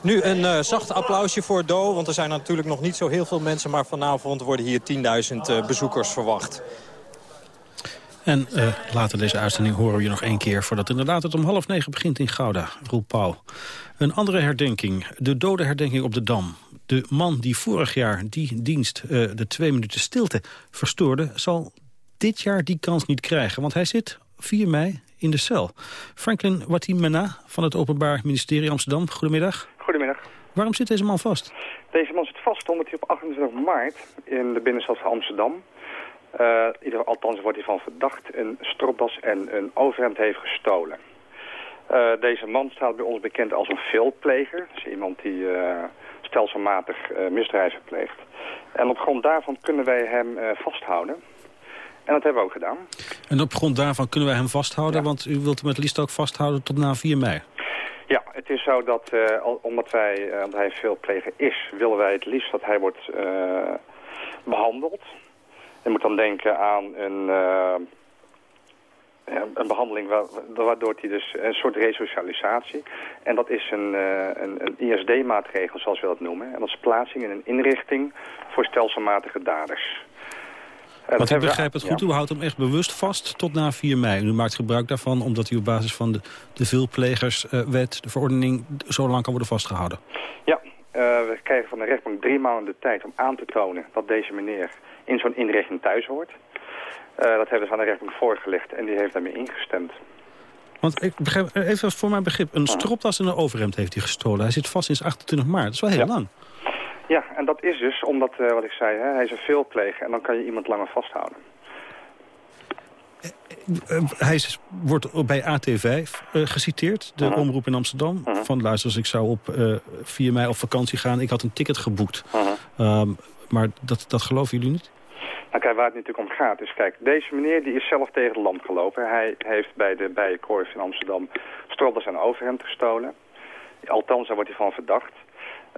Speaker 13: Nu een uh, zacht applausje voor Do, want er zijn natuurlijk nog niet zo heel veel mensen... maar vanavond worden hier 10.000 bezoekers verwacht.
Speaker 5: En uh, later deze uitzending horen we je nog één keer... voordat inderdaad het om half negen begint in Gouda. Roel Pauw. Een andere herdenking, de dodenherdenking op de Dam. De man die vorig jaar die dienst de twee minuten stilte verstoorde... zal dit jaar die kans niet krijgen, want hij zit 4 mei in de cel. Franklin Watimena van het Openbaar Ministerie Amsterdam, goedemiddag.
Speaker 16: Goedemiddag.
Speaker 5: Waarom zit deze man vast?
Speaker 16: Deze man zit vast omdat hij op 28 maart in de binnenstad van Amsterdam uh, ieder, althans wordt hij van verdacht, een stropdas en een overhemd heeft gestolen. Uh, deze man staat bij ons bekend als een veelpleger. Dus iemand die uh, stelselmatig misdrijven pleegt. En op grond daarvan kunnen wij hem vasthouden. En dat hebben we ook gedaan.
Speaker 5: En op grond daarvan kunnen wij hem vasthouden? Want u wilt hem het liefst ook vasthouden tot na 4 mei?
Speaker 16: Ja, het is zo dat, omdat, wij, omdat hij veelpleger is, willen wij het liefst dat hij wordt behandeld. Je moet dan denken aan een, uh, een behandeling waardoor hij dus een soort resocialisatie. En dat is een, uh, een, een ISD-maatregel zoals we dat noemen. En dat is plaatsing in een inrichting voor stelselmatige daders.
Speaker 5: Want ik begrijp het goed, u houdt hem echt bewust vast tot na 4 mei. U maakt gebruik daarvan omdat u op basis van de, de veelplegerswet, de verordening, zo lang kan worden vastgehouden.
Speaker 16: Ja, we krijgen van de rechtbank drie maanden de tijd om aan te tonen dat deze meneer in zo'n inrichting thuis hoort. Uh, dat hebben ze aan de rechtbank voorgelegd en die heeft daarmee ingestemd.
Speaker 5: Want ik begrijp, even voor mijn begrip, een stropdas en een overhemd heeft hij gestolen. Hij zit vast sinds 28 maart, dat is wel heel lang.
Speaker 16: Ja, en dat is dus omdat, uh, wat ik zei, hè, hij is een veelpleger en dan kan je iemand langer vasthouden.
Speaker 5: Uh, hij wordt bij AT5 uh, geciteerd, de uh -huh. omroep in Amsterdam. -huh. Van luister, als ik zou op 4 mei op vakantie gaan, ik had een ticket geboekt. Um, maar dat, dat geloven jullie niet?
Speaker 16: Nou kijk, waar het natuurlijk om gaat is, kijk, deze meneer die is zelf tegen de lamp gelopen. Hij heeft bij de Bijenkorf in Amsterdam strobbers en overhemd gestolen. Althans, daar wordt hij van verdacht.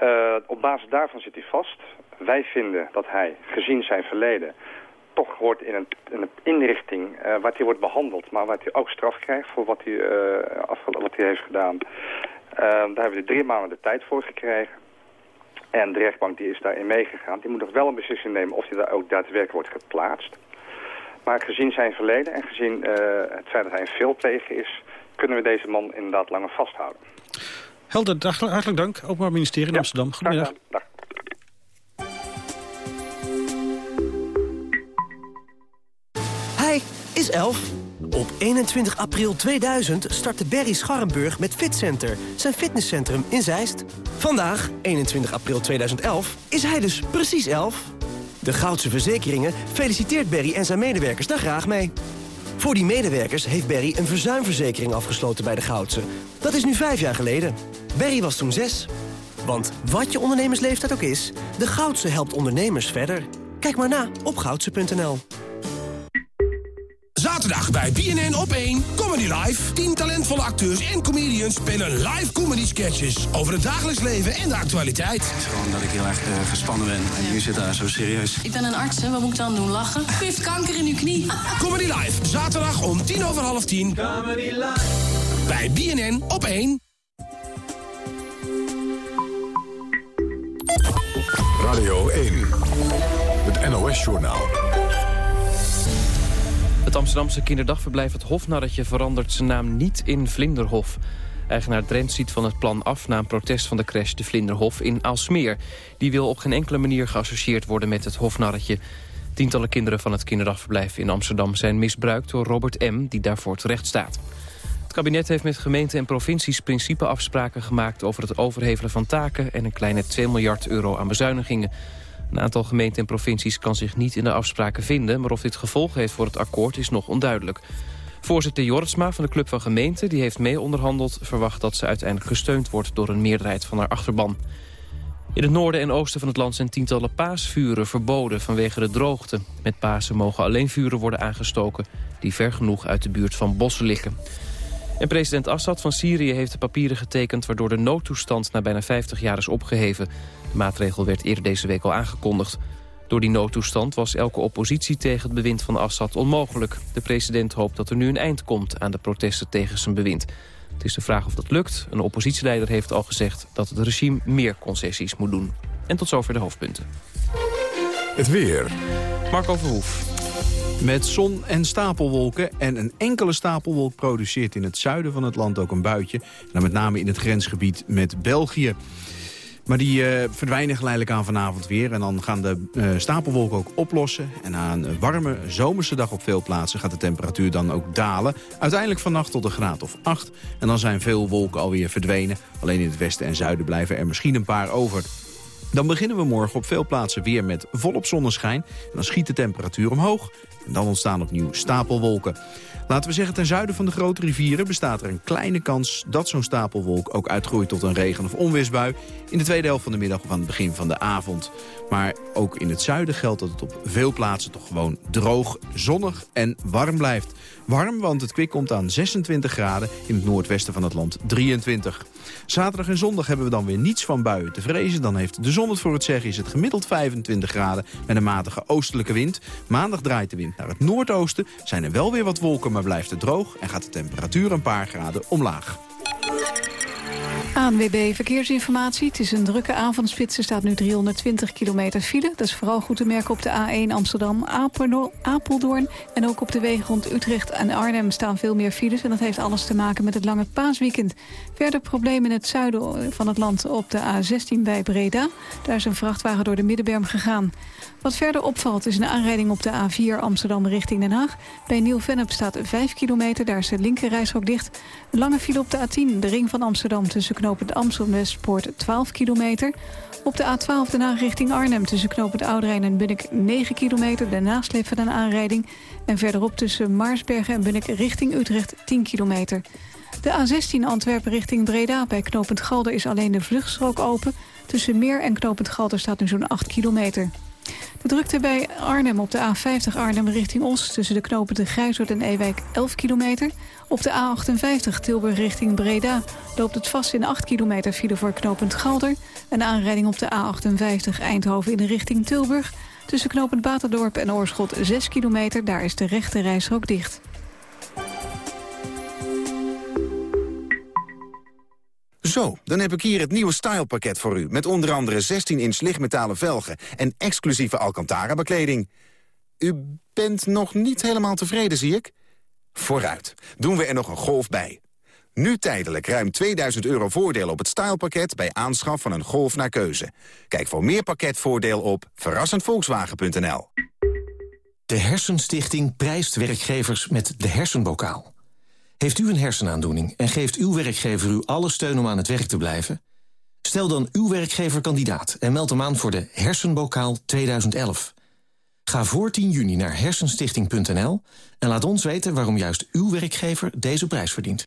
Speaker 16: Uh, op basis daarvan zit hij vast. Wij vinden dat hij, gezien zijn verleden, toch hoort in een, een inrichting uh, waar hij wordt behandeld, maar waar hij ook straf krijgt voor wat hij, uh, wat hij heeft gedaan. daar hebben we drie maanden de tijd voor gekregen. En de rechtbank die is daarin meegegaan. Die moet nog wel een beslissing nemen of hij daar ook daadwerkelijk wordt geplaatst. Maar gezien zijn verleden en gezien het feit dat hij een veelpleger is... kunnen we deze man inderdaad langer vasthouden.
Speaker 5: Helder, hartelijk dank. Openbaar Ministerie in ja, Amsterdam. Goedemiddag. Dag.
Speaker 17: Hij is elf. Op 21 april 2000 startte Berry Scharrenburg met FitCenter, zijn fitnesscentrum in Zeist. Vandaag, 21 april 2011, is hij dus precies 11. De Goudse Verzekeringen feliciteert Berry en zijn medewerkers daar graag mee. Voor die medewerkers heeft Berry een verzuimverzekering afgesloten bij de Goudse. Dat is nu vijf jaar geleden. Berry was toen zes. Want wat je ondernemersleeftijd ook is, de Goudse helpt ondernemers verder. Kijk maar na op goudse.nl.
Speaker 18: Zaterdag bij BNN op 1 Comedy Live. 10 talentvolle acteurs en comedians spelen live comedy sketches over het dagelijks leven en de actualiteit.
Speaker 19: Het is gewoon dat ik heel erg uh, gespannen ben en nu zit daar zo serieus.
Speaker 20: Ik ben een arts, hè? wat moet ik dan doen? Lachen? U heeft kanker in uw knie.
Speaker 18: Comedy Live, zaterdag om tien over half tien. Comedy Live. Bij BNN op 1.
Speaker 1: Radio 1, het NOS-journaal.
Speaker 2: Het Amsterdamse kinderdagverblijf Het Hofnarretje verandert zijn naam niet in Vlinderhof. Eigenaar Drent ziet van het plan af na een protest van de crash de Vlinderhof in Aalsmeer. Die wil op geen enkele manier geassocieerd worden met het hofnarretje. Tientallen kinderen van het kinderdagverblijf in Amsterdam zijn misbruikt door Robert M., die daarvoor terecht staat. Het kabinet heeft met gemeenten en provincies principeafspraken gemaakt over het overhevelen van taken en een kleine 2 miljard euro aan bezuinigingen. Een aantal gemeenten en provincies kan zich niet in de afspraken vinden... maar of dit gevolg heeft voor het akkoord is nog onduidelijk. Voorzitter Jortsma van de Club van Gemeenten, die heeft mee onderhandeld... verwacht dat ze uiteindelijk gesteund wordt door een meerderheid van haar achterban. In het noorden en oosten van het land zijn tientallen paasvuren verboden vanwege de droogte. Met Pasen mogen alleen vuren worden aangestoken die ver genoeg uit de buurt van bossen liggen. En president Assad van Syrië heeft de papieren getekend... waardoor de noodtoestand na bijna 50 jaar is opgeheven. De maatregel werd eerder deze week al aangekondigd. Door die noodtoestand was elke oppositie tegen het bewind van Assad onmogelijk. De president hoopt dat er nu een eind komt aan de protesten tegen zijn bewind. Het is de vraag of dat lukt. Een oppositieleider heeft al gezegd dat het regime meer concessies moet doen. En tot zover de hoofdpunten.
Speaker 1: Het weer.
Speaker 2: Marco Verhoef.
Speaker 21: Met zon en stapelwolken en een enkele stapelwolk produceert in het zuiden van het land ook een buitje. Dan met name in het grensgebied met België. Maar die uh, verdwijnen geleidelijk aan vanavond weer. En dan gaan de uh, stapelwolken ook oplossen. En na een warme zomerse dag op veel plaatsen gaat de temperatuur dan ook dalen. Uiteindelijk vannacht tot een graad of 8. En dan zijn veel wolken alweer verdwenen. Alleen in het westen en zuiden blijven er misschien een paar over. Dan beginnen we morgen op veel plaatsen weer met volop zonneschijn. En dan schiet de temperatuur omhoog. En dan ontstaan opnieuw stapelwolken. Laten we zeggen, ten zuiden van de grote rivieren bestaat er een kleine kans dat zo'n stapelwolk ook uitgroeit tot een regen- of onweersbui in de tweede helft van de middag of aan het begin van de avond. Maar ook in het zuiden geldt dat het op veel plaatsen toch gewoon droog, zonnig en warm blijft. Warm, want het kwik komt aan 26 graden, in het noordwesten van het land 23. Zaterdag en zondag hebben we dan weer niets van buien te vrezen. Dan heeft de zon het voor het zeggen, is het gemiddeld 25 graden met een matige oostelijke wind. Maandag draait de wind naar het noordoosten, zijn er wel weer wat wolken, maar blijft het droog en gaat de temperatuur een paar graden omlaag.
Speaker 3: ANWB Verkeersinformatie. Het is een drukke avondspits. Er staat nu 320 kilometer file. Dat is vooral goed te merken op de A1 Amsterdam Apeldoorn. En ook op de wegen rond Utrecht en Arnhem staan veel meer files. En dat heeft alles te maken met het lange paasweekend. Verder problemen in het zuiden van het land op de A16 bij Breda. Daar is een vrachtwagen door de Middenberm gegaan. Wat verder opvalt is een aanrijding op de A4 Amsterdam richting Den Haag. Bij Nieuw-Vennep staat 5 kilometer, daar is de linkerrijstrook dicht. Lange file op de A10, de ring van Amsterdam tussen knooppunt Amsterdam Westpoort 12 kilometer. Op de A12 Den Haag richting Arnhem tussen knooppunt Ouderijn en Bunnik 9 kilometer. Daarnaast leeft van een aanrijding. En verderop tussen Maarsbergen en Bunnik richting Utrecht 10 kilometer. De A16 Antwerpen richting Breda bij knooppunt Galder is alleen de vluchtstrook open. Tussen Meer en knooppunt Galder staat nu zo'n 8 kilometer. De drukte bij Arnhem op de A50 Arnhem richting Os... tussen de knopen de Grijzoord en Ewijk 11 kilometer. Op de A58 Tilburg richting Breda loopt het vast in 8 kilometer file voor knooppunt Galder. Een aanrijding op de A58 Eindhoven in de richting Tilburg. Tussen knooppunt Baterdorp en Oorschot 6 kilometer. Daar is de rechte reisrook dicht.
Speaker 22: Zo, dan heb ik hier het nieuwe stylepakket voor u... met onder andere 16-inch lichtmetalen velgen en exclusieve Alcantara-bekleding. U bent nog niet helemaal tevreden, zie ik? Vooruit, doen we er nog een golf bij. Nu tijdelijk ruim 2000 euro voordeel op het stylepakket... bij aanschaf van een Golf naar keuze. Kijk voor meer pakketvoordeel op verrassendvolkswagen.nl.
Speaker 23: De Hersenstichting prijst werkgevers met de hersenbokaal. Heeft u een hersenaandoening en geeft uw werkgever u alle steun om aan het werk te blijven? Stel dan uw werkgever kandidaat en meld hem aan voor de Hersenbokaal 2011. Ga voor 10 juni naar hersenstichting.nl en laat ons weten waarom juist uw werkgever deze prijs verdient.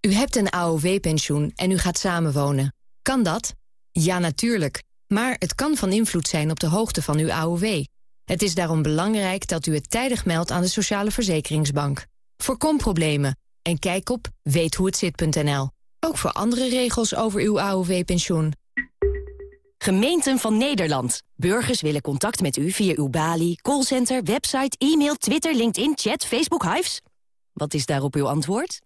Speaker 24: U hebt een AOW-pensioen en u gaat samenwonen. Kan dat? Ja, natuurlijk. Maar het kan van invloed zijn op de hoogte van uw AOW. Het is daarom belangrijk dat u het tijdig meldt aan de Sociale Verzekeringsbank. Voorkom problemen en kijk op weethoehetzit.nl. Ook voor andere regels over uw AOW-pensioen.
Speaker 25: Gemeenten van Nederland. Burgers willen contact met u via uw balie, callcenter, website, e-mail, Twitter, LinkedIn, chat, Facebook, Hives. Wat is daarop uw antwoord?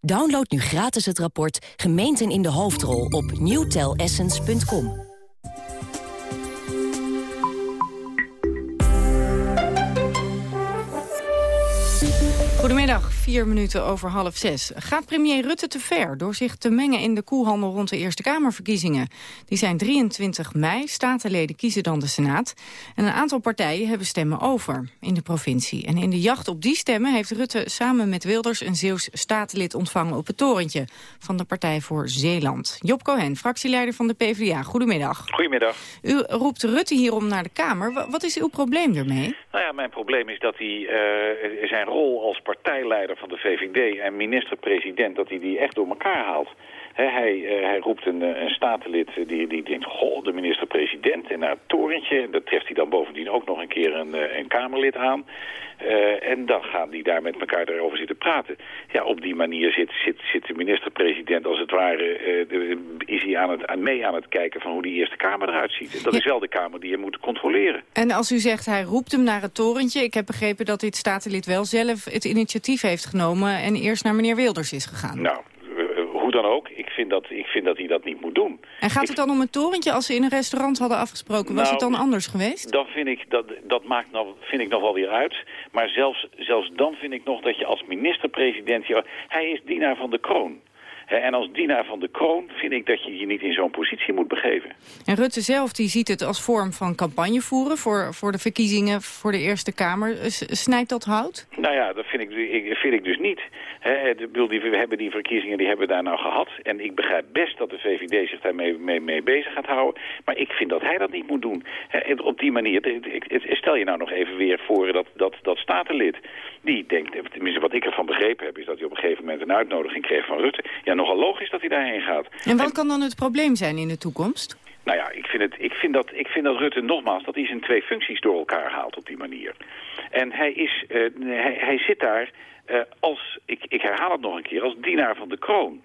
Speaker 25: Download nu gratis het rapport Gemeenten in de hoofdrol op newtelessence.com.
Speaker 6: Goedemiddag, vier minuten over half zes. Gaat premier Rutte te ver door zich te mengen in de koehandel rond de Eerste Kamerverkiezingen? Die zijn 23 mei, statenleden kiezen dan de Senaat. En een aantal partijen hebben stemmen over in de provincie. En in de jacht op die stemmen heeft Rutte samen met Wilders een Zeeuws statenlid ontvangen op het torentje van de Partij voor Zeeland. Job Cohen, fractieleider van de PvdA, goedemiddag.
Speaker 26: Goedemiddag.
Speaker 6: U roept Rutte hierom naar de Kamer. Wa- Wat is uw probleem ermee?
Speaker 26: Nou ja, mijn probleem is dat hij eh, zijn rol als partijleider van de VVD en minister-president, dat hij die echt door elkaar haalt. Hij, eh, hij roept een, eh, een statenlid eh, die, die denkt, goh, de minister-president en naar het torentje. En dat treft hij dan bovendien ook nog een keer een, een Kamerlid aan. En dan gaan die daar met elkaar daarover zitten praten. Ja, op die manier zit, zit, zit de minister-president als het ware... de- is hij aan het, mee aan het kijken van hoe die Eerste Kamer eruit ziet. En dat is wel de Kamer die je moet controleren.
Speaker 6: En als u zegt hij roept hem naar het torentje... ik heb begrepen dat dit statenlid wel zelf het initiatief heeft genomen... en eerst naar meneer Wilders is gegaan.
Speaker 26: Nou, dan ook, ik vind, dat, ik vind dat hij dat niet moet doen.
Speaker 6: En gaat het dan om een torentje als ze in een restaurant hadden afgesproken? Was
Speaker 26: Nou,
Speaker 6: het dan anders geweest?
Speaker 26: Dan vind ik dat, dat maakt nog, vind ik nog wel weer uit. Maar zelfs, zelfs dan vind ik nog dat je als minister-president... Hij is dienaar van de kroon. En als dienaar van de kroon vind ik dat je je niet in zo'n positie moet begeven.
Speaker 6: En Rutte zelf die ziet het als vorm van campagne voeren... voor, voor de verkiezingen voor de Eerste Kamer. Snijdt dat hout?
Speaker 26: Nou ja, dat vind ik, ik- vind ik dus niet. We hebben die verkiezingen die hebben we daar nou gehad. En ik begrijp best dat de VVD zich daarmee mee, mee bezig gaat houden. Maar ik vind dat hij dat niet moet doen. Op die manier, stel je nou nog even weer voor dat, dat, dat statenlid. Die denkt, tenminste wat ik ervan begrepen heb... is dat hij op een gegeven moment een uitnodiging kreeg van Rutte. Ja, nogal logisch dat hij daarheen gaat.
Speaker 6: En wat kan dan het probleem zijn in de toekomst?
Speaker 26: Nou ja, ik vind, het, ik, vind dat, ik vind dat Rutte nogmaals, dat hij zijn twee functies door elkaar haalt op die manier. En hij, is, eh, hij, hij zit daar eh, als, ik, ik herhaal het nog een keer, als dienaar van de kroon.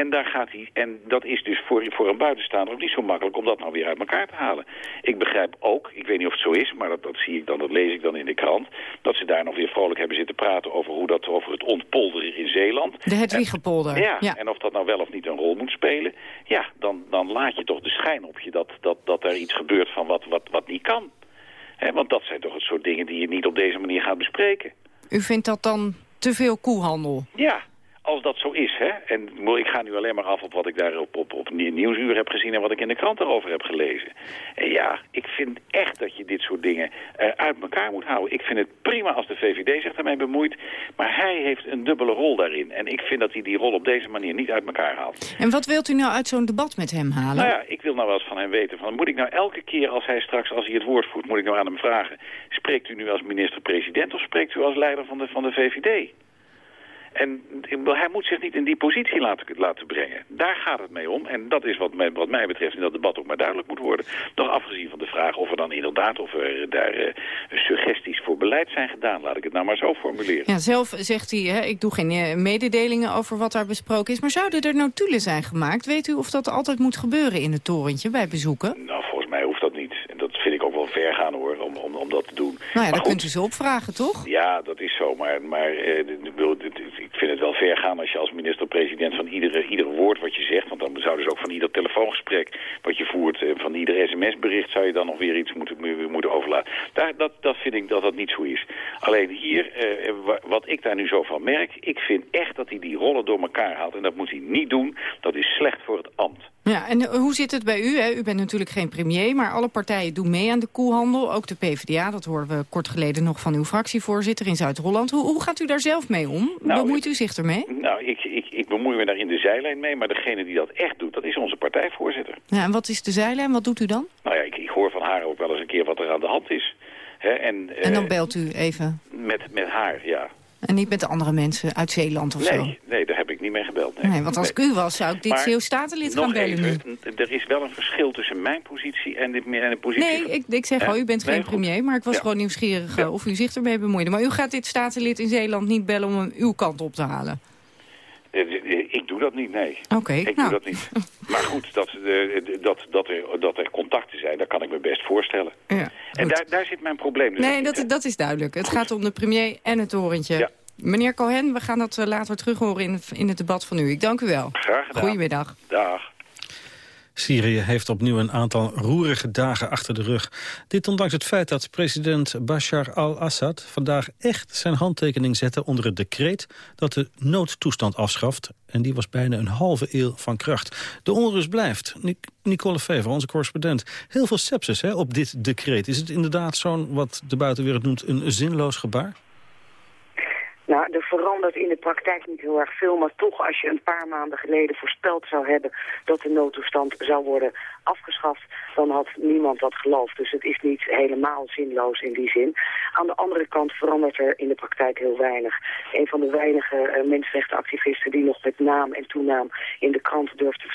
Speaker 26: En, daar gaat hij, en dat is dus voor, voor een buitenstaander ook niet zo makkelijk om dat nou weer uit elkaar te halen. Ik begrijp ook, ik weet niet of het zo is, maar dat, dat zie ik dan, dat lees ik dan in de krant, dat ze daar nog weer vrolijk hebben zitten praten over hoe dat over het ontpolderen in Zeeland.
Speaker 6: De Hedwiggepolder.
Speaker 26: Ja,
Speaker 6: ja.
Speaker 26: en of dat nou wel of niet een rol moet spelen. Ja, dan, dan laat je toch de schijn op je dat, dat, dat er iets gebeurt van wat, wat, wat niet kan. Want dat zijn toch het soort dingen die je niet op deze manier gaat bespreken.
Speaker 6: U vindt dat dan te veel koehandel?
Speaker 26: Ja, als dat zo is. Hè, en ik ga nu alleen maar af op wat ik daar op, op, op Nieuwsuur heb gezien... en wat ik in de krant erover heb gelezen. En ja, ik vind echt dat je dit soort dingen eh, uit elkaar moet houden. Ik vind het prima als de VVD zich daarmee bemoeit... maar hij heeft een dubbele rol daarin. En ik vind dat hij die rol op deze manier niet uit elkaar haalt.
Speaker 6: En wat wilt u nou uit zo'n debat met hem halen?
Speaker 26: Nou ja, ik wil nou wel eens van hem weten. Van, moet ik nou elke keer als hij straks, als hij het woord voert, moet ik nou aan hem vragen... spreekt u nu als minister-president of spreekt u als leider van de, van de VVD? En hij moet zich niet in die positie laten, laten brengen. Daar gaat het mee om. En dat is wat mij, wat mij betreft in dat debat ook maar duidelijk moet worden. Nog afgezien van de vraag of er dan inderdaad of er daar eh, suggesties voor beleid zijn gedaan. Laat ik het nou maar zo formuleren.
Speaker 6: Ja, zelf zegt hij, hè, ik doe geen eh, mededelingen over wat daar besproken is. Maar zouden er notulen zijn gemaakt? Weet u of dat altijd moet gebeuren in het torentje bij bezoeken?
Speaker 26: Nou, volgens mij hoeft dat niet. En dat vind ik ook wel ver gaan hoor, om, om, om dat te doen.
Speaker 6: Nou ja,
Speaker 26: Maar
Speaker 6: dan
Speaker 26: goed,
Speaker 6: kunt u ze opvragen, toch?
Speaker 26: Ja, dat is zo. Maar, maar eh, ik vind het wel ver gaan als je als minister-president van iedere, ieder woord wat je zegt... want dan zou dus ook van ieder telefoongesprek wat je voert... eh, van ieder sms-bericht zou je dan nog weer iets moeten, moeten overlaten. Daar, dat, dat vind ik dat dat niet zo is. Alleen hier, eh, wa- wat ik daar nu zo van merk... ik vind echt dat hij die rollen door elkaar haalt. En dat moet hij niet doen. Dat is slecht voor het.
Speaker 6: Ja, en eh, hoe zit het bij u? Hè? U bent natuurlijk geen premier, maar alle partijen doen mee aan de koehandel. Ook de PvdA, dat hoorden we kort geleden nog van uw fractievoorzitter in Zuid-Holland. Hoe, hoe gaat u daar zelf mee om?
Speaker 26: Nou,
Speaker 6: Bemoeit u zich ermee?
Speaker 26: Nou, ik, ik, ik bemoei me daar in de zijlijn mee... maar degene die dat echt doet, dat is onze partijvoorzitter.
Speaker 6: Ja, en wat is de zijlijn? Wat doet u dan?
Speaker 26: Nou ja, ik, ik hoor van haar ook wel eens een keer wat er aan de hand is. Hè, en,
Speaker 6: En dan
Speaker 26: eh,
Speaker 6: belt u even.
Speaker 26: met, met haar, ja.
Speaker 6: En niet met de andere mensen uit Zeeland of zo?
Speaker 26: Nee, nee, daar heb ik niet mee gebeld. Nee,
Speaker 6: Nee, want als ik u was, zou ik dit
Speaker 26: Maar
Speaker 6: Zeeuw statenlid
Speaker 26: nog
Speaker 6: gaan bellen nu.
Speaker 26: n- Er is wel een verschil tussen mijn positie en de, en de positie...
Speaker 6: Nee,
Speaker 26: van-
Speaker 6: ik, ik zeg gewoon, u bent
Speaker 26: Nee,
Speaker 6: geen
Speaker 26: goed.
Speaker 6: premier, maar ik was
Speaker 26: Ja.
Speaker 6: gewoon nieuwsgierig eh, of u zich ermee bemoeide. Maar u gaat dit statenlid in Zeeland niet bellen om hem uw kant op te halen?
Speaker 26: Eh, eh, Ik doe dat niet, nee.
Speaker 6: Oké,
Speaker 26: Ik
Speaker 6: nou.
Speaker 26: doe dat niet. Maar goed, dat, eh, dat, dat, er, dat er contacten zijn, dat kan ik me best voorstellen.
Speaker 6: Ja,
Speaker 26: en daar, daar zit mijn probleem dus
Speaker 6: Nee, dat, dat is duidelijk. Het gaat om de premier en het torentje.
Speaker 26: Ja.
Speaker 6: Meneer Cohen, we gaan dat eh, later terug horen in, in het debat van u. Ik dank u wel.
Speaker 26: Graag gedaan.
Speaker 6: Goedemiddag.
Speaker 26: Dag.
Speaker 5: Syrië heeft opnieuw een aantal roerige dagen achter de rug. Dit ondanks het feit dat president Bashar al-Assad vandaag echt zijn handtekening zette onder het decreet dat de noodtoestand afschaft. En die was bijna een halve eeuw van kracht. De onrust blijft. Nicole Fever, onze correspondent. Heel veel sepsis hè, op dit decreet. Is het inderdaad zo'n, wat de buitenwereld noemt, een zinloos gebaar?
Speaker 27: Nou, er verandert in de praktijk niet heel erg veel, maar toch als je een paar maanden geleden voorspeld zou hebben dat de noodtoestand zou worden afgeschaft, dan had niemand dat geloofd. Dus het is niet helemaal zinloos in die zin. Aan de andere kant verandert er in de praktijk heel weinig. Een van de weinige uh, mensenrechtenactivisten die nog met naam en toenaam in de krant durft te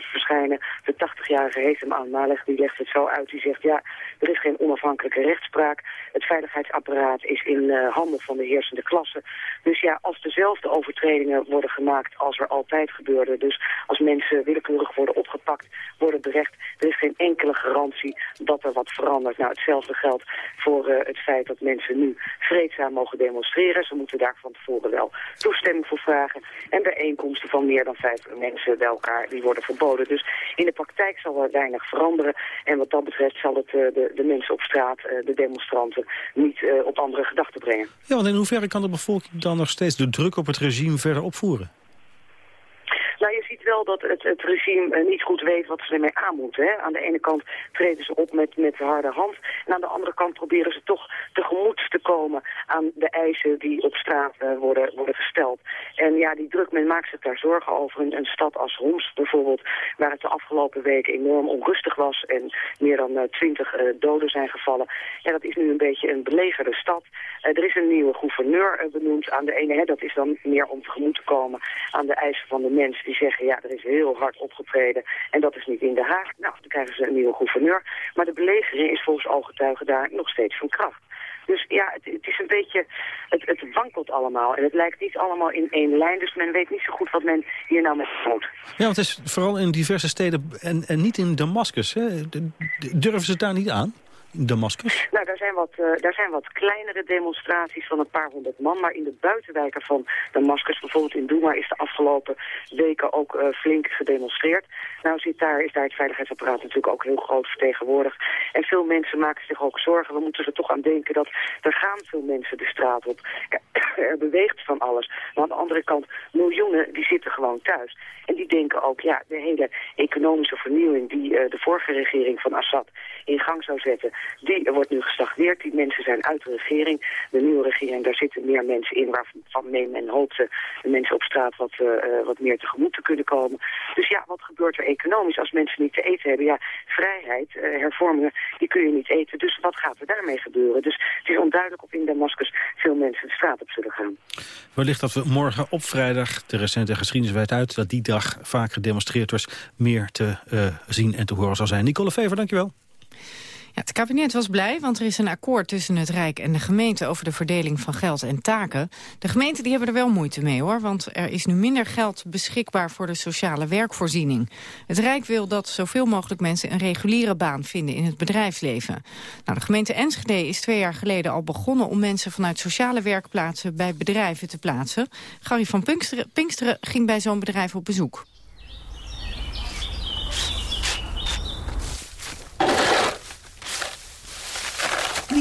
Speaker 27: verschijnen, de 80-jarige Hetem Al-Malek, die legt het zo uit. Die zegt, ja, er is geen onafhankelijke rechtspraak. Het veiligheidsapparaat is in uh, handen van de heersende klasse. Dus ja, als dezelfde overtredingen worden gemaakt als er altijd gebeurde, dus als mensen willekeurig worden opgepakt, worden er is geen enkele garantie dat er wat verandert. Nou, hetzelfde geldt voor uh, het feit dat mensen nu vreedzaam mogen demonstreren. Ze moeten daar van tevoren wel toestemming voor vragen. En bijeenkomsten van meer dan vijf mensen bij elkaar, die worden verboden. Dus in de praktijk zal er weinig veranderen. En wat dat betreft zal het uh, de, de mensen op straat, uh, de demonstranten, niet op andere gedachten brengen.
Speaker 5: Ja, want in hoeverre kan de bevolking dan nog steeds de druk op het regime verder opvoeren?
Speaker 27: Wel dat het, het regime uh, niet goed weet wat ze ermee aan moeten. Hè. Aan de ene kant treden ze op met, met harde hand. En aan de andere kant proberen ze toch tegemoet te komen aan de eisen die op straat uh, worden, worden gesteld. En ja, die druk, men maakt zich daar zorgen over. Een, een stad als Homs bijvoorbeeld, waar het de afgelopen weken enorm onrustig was en meer dan twintig uh, doden zijn gevallen. Ja, dat is nu een beetje een belegerde stad. er is een nieuwe gouverneur benoemd aan de ene. Hè, dat is dan meer om tegemoet te komen aan de eisen van de mensen die zeggen, ja, er is heel hard opgetreden en dat is niet in Den Haag. Nou, dan krijgen ze een nieuwe gouverneur. Maar de belegering is volgens ooggetuigen daar nog steeds van kracht. Dus ja, het, het, is een beetje, het, het wankelt allemaal. En het lijkt niet allemaal in één lijn. Dus men weet niet zo goed wat men hier nou met moet.
Speaker 5: Ja, want het is vooral in diverse steden en, en niet in Damascus. Hè? Durven ze het daar niet aan? Damascus?
Speaker 27: Nou, daar zijn, wat, uh, daar zijn wat kleinere demonstraties van een paar honderd man. Maar in de buitenwijken van Damascus, bijvoorbeeld in Douma, is de afgelopen weken ook uh, flink gedemonstreerd. Nou zit daar, is daar het veiligheidsapparaat natuurlijk ook heel groot vertegenwoordigd. En veel mensen maken zich ook zorgen. We moeten er toch aan denken dat er gaan veel mensen de straat op. Er beweegt van alles. Maar aan de andere kant, miljoenen die zitten gewoon thuis. En die denken ook, ja, de hele economische vernieuwing die uh, de vorige regering van Assad in gang zou zetten, die wordt nu gestagneerd. Die mensen zijn uit de regering. De nieuwe regering, daar zitten meer mensen in waarvan men hoopte de mensen op straat wat, uh, wat meer tegemoet te kunnen komen. Dus ja, wat gebeurt er economisch als mensen niet te eten hebben? Ja, vrijheid, uh, hervormingen, die kun je niet eten. Dus wat gaat er daarmee gebeuren? Dus het is onduidelijk of in Damascus veel mensen de straat op zullen gaan.
Speaker 5: Wellicht dat we morgen op vrijdag, de recente geschiedenis wijt uit... dat die dag vaak gedemonstreerd wordt, meer te zien en te horen zal zijn. Nicole Fever, dankjewel.
Speaker 6: Het kabinet was blij, want er is een akkoord tussen het Rijk en de gemeente over de verdeling van geld en taken. De gemeenten die hebben er wel moeite mee hoor, want er is nu minder geld beschikbaar voor de sociale werkvoorziening. Het Rijk wil dat zoveel mogelijk mensen een reguliere baan vinden in het bedrijfsleven. Nou, de gemeente Enschede is twee jaar geleden al begonnen om mensen vanuit sociale werkplaatsen bij bedrijven te plaatsen. Gary van Pinksteren, Pinksteren ging bij zo'n bedrijf op bezoek.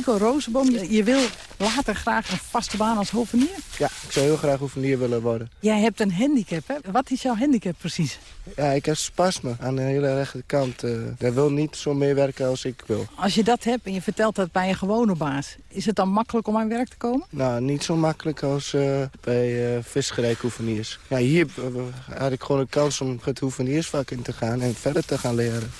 Speaker 28: Nico Rozenboom, je, je, wil later graag een vaste baan als hovenier?
Speaker 29: Ja, ik zou heel graag hovenier willen worden.
Speaker 28: Jij hebt een handicap, hè? Wat is jouw handicap precies?
Speaker 29: Ja, ik heb spasme aan de hele rechterkant. Uh, daar wil niet zo meewerken als ik wil.
Speaker 28: Als je dat hebt en je vertelt dat bij een gewone baas... is het dan makkelijk om aan werk te komen?
Speaker 29: Nou, niet zo makkelijk als uh, bij uh, visserijhoeveniers. Ja, hier had ik gewoon een kans om het hoeveniersvak in te gaan... en verder te gaan leren.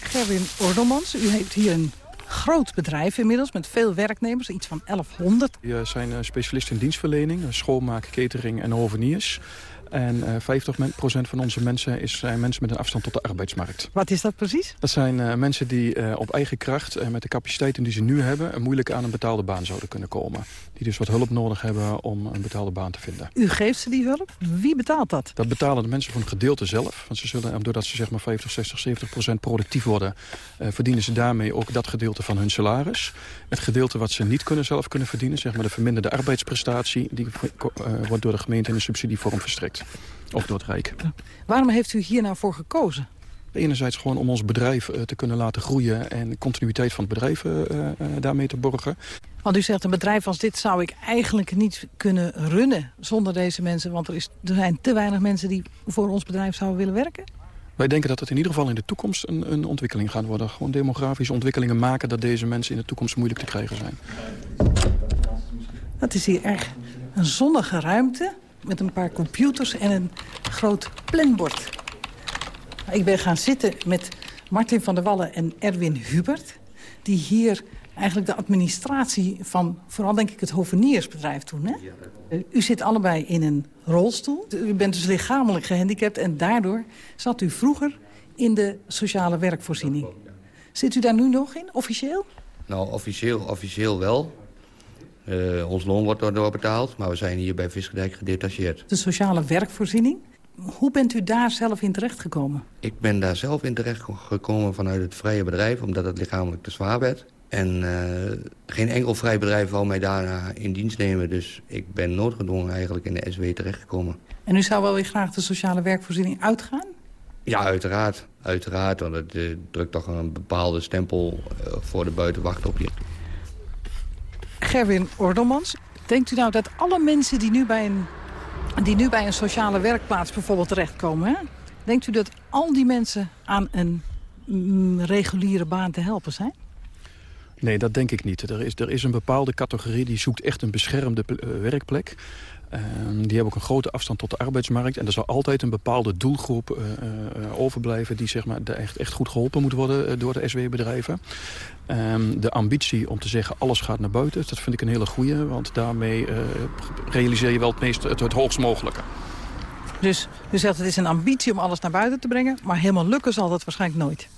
Speaker 28: Gerwin Ordelmans, u heeft hier een groot bedrijf inmiddels met veel werknemers, iets van 1100.
Speaker 30: We zijn specialist in dienstverlening, schoonmaak, catering en hoveniers. En uh, 50% van onze mensen is, zijn mensen met een afstand tot de arbeidsmarkt.
Speaker 28: Wat is dat precies?
Speaker 30: Dat zijn uh, mensen die op eigen kracht en met de capaciteiten die ze nu hebben... moeilijk aan een betaalde baan zouden kunnen komen. Die dus wat hulp nodig hebben om een betaalde baan te vinden.
Speaker 28: U geeft ze die hulp? Wie betaalt dat?
Speaker 30: Dat betalen de mensen voor een gedeelte zelf. Want ze zullen, doordat ze zeg maar 50, 60, 70% productief worden... Verdienen ze daarmee ook dat gedeelte van hun salaris. Het gedeelte wat ze niet kunnen zelf kunnen verdienen... zeg maar de verminderde arbeidsprestatie... die wordt door de gemeente in een subsidievorm verstrekt. Of door het Rijk.
Speaker 28: Waarom heeft u hier nou voor gekozen?
Speaker 30: Enerzijds gewoon om ons bedrijf te kunnen laten groeien... en continuïteit van het bedrijf daarmee te borgen.
Speaker 28: Want u zegt, een bedrijf als dit zou ik eigenlijk niet kunnen runnen zonder deze mensen. Want er, is, er zijn te weinig mensen die voor ons bedrijf zouden willen werken.
Speaker 30: Wij denken dat het in ieder geval in de toekomst een, een ontwikkeling gaat worden. Gewoon demografische ontwikkelingen maken dat deze mensen in de toekomst moeilijk te krijgen zijn.
Speaker 28: Dat is hier erg een zonnige ruimte met een paar computers en een groot planbord. Ik ben gaan zitten met Martin van der Wallen en Erwin Hubert... die hier eigenlijk de administratie van vooral denk ik het hoveniersbedrijf toen. Hè? U zit allebei in een rolstoel. U bent dus lichamelijk gehandicapt en daardoor zat u vroeger in de sociale werkvoorziening. Zit u daar nu nog in, officieel?
Speaker 31: Nou, officieel, officieel wel. Uh, ons loon wordt daardoor betaald, maar we zijn hier bij Visgedijk gedetacheerd.
Speaker 28: De sociale werkvoorziening? Hoe bent u daar zelf in terechtgekomen?
Speaker 31: Ik ben daar zelf in terechtgekomen vanuit het vrije bedrijf... omdat het lichamelijk te zwaar werd. En uh, geen enkel vrij bedrijf wil mij daarna in dienst nemen. Dus ik ben noodgedwongen eigenlijk in de SW terechtgekomen.
Speaker 28: En u zou wel weer graag de sociale werkvoorziening uitgaan?
Speaker 31: Ja, uiteraard. Uiteraard, want het uh, drukt toch een bepaalde stempel uh, voor de buitenwacht op je.
Speaker 28: Gerwin Ordelmans, denkt u nou dat alle mensen die nu bij een, die nu bij een sociale werkplaats bijvoorbeeld terechtkomen... Hè? denkt u dat al die mensen aan een mm, reguliere baan te helpen zijn?
Speaker 30: Nee, dat denk ik niet. Er is, er is een bepaalde categorie die zoekt echt een beschermde uh, werkplek. Uh, die hebben ook een grote afstand tot de arbeidsmarkt. En er zal altijd een bepaalde doelgroep uh, overblijven... die zeg maar, echt, echt goed geholpen moet worden door de SW-bedrijven. Ehm, de ambitie om te zeggen alles gaat naar buiten, dat vind ik een hele goede. Want daarmee realiseer je wel het, meest, het, het hoogst mogelijke.
Speaker 28: Dus u zegt het is een ambitie om alles naar buiten te brengen... maar helemaal lukken zal dat waarschijnlijk nooit.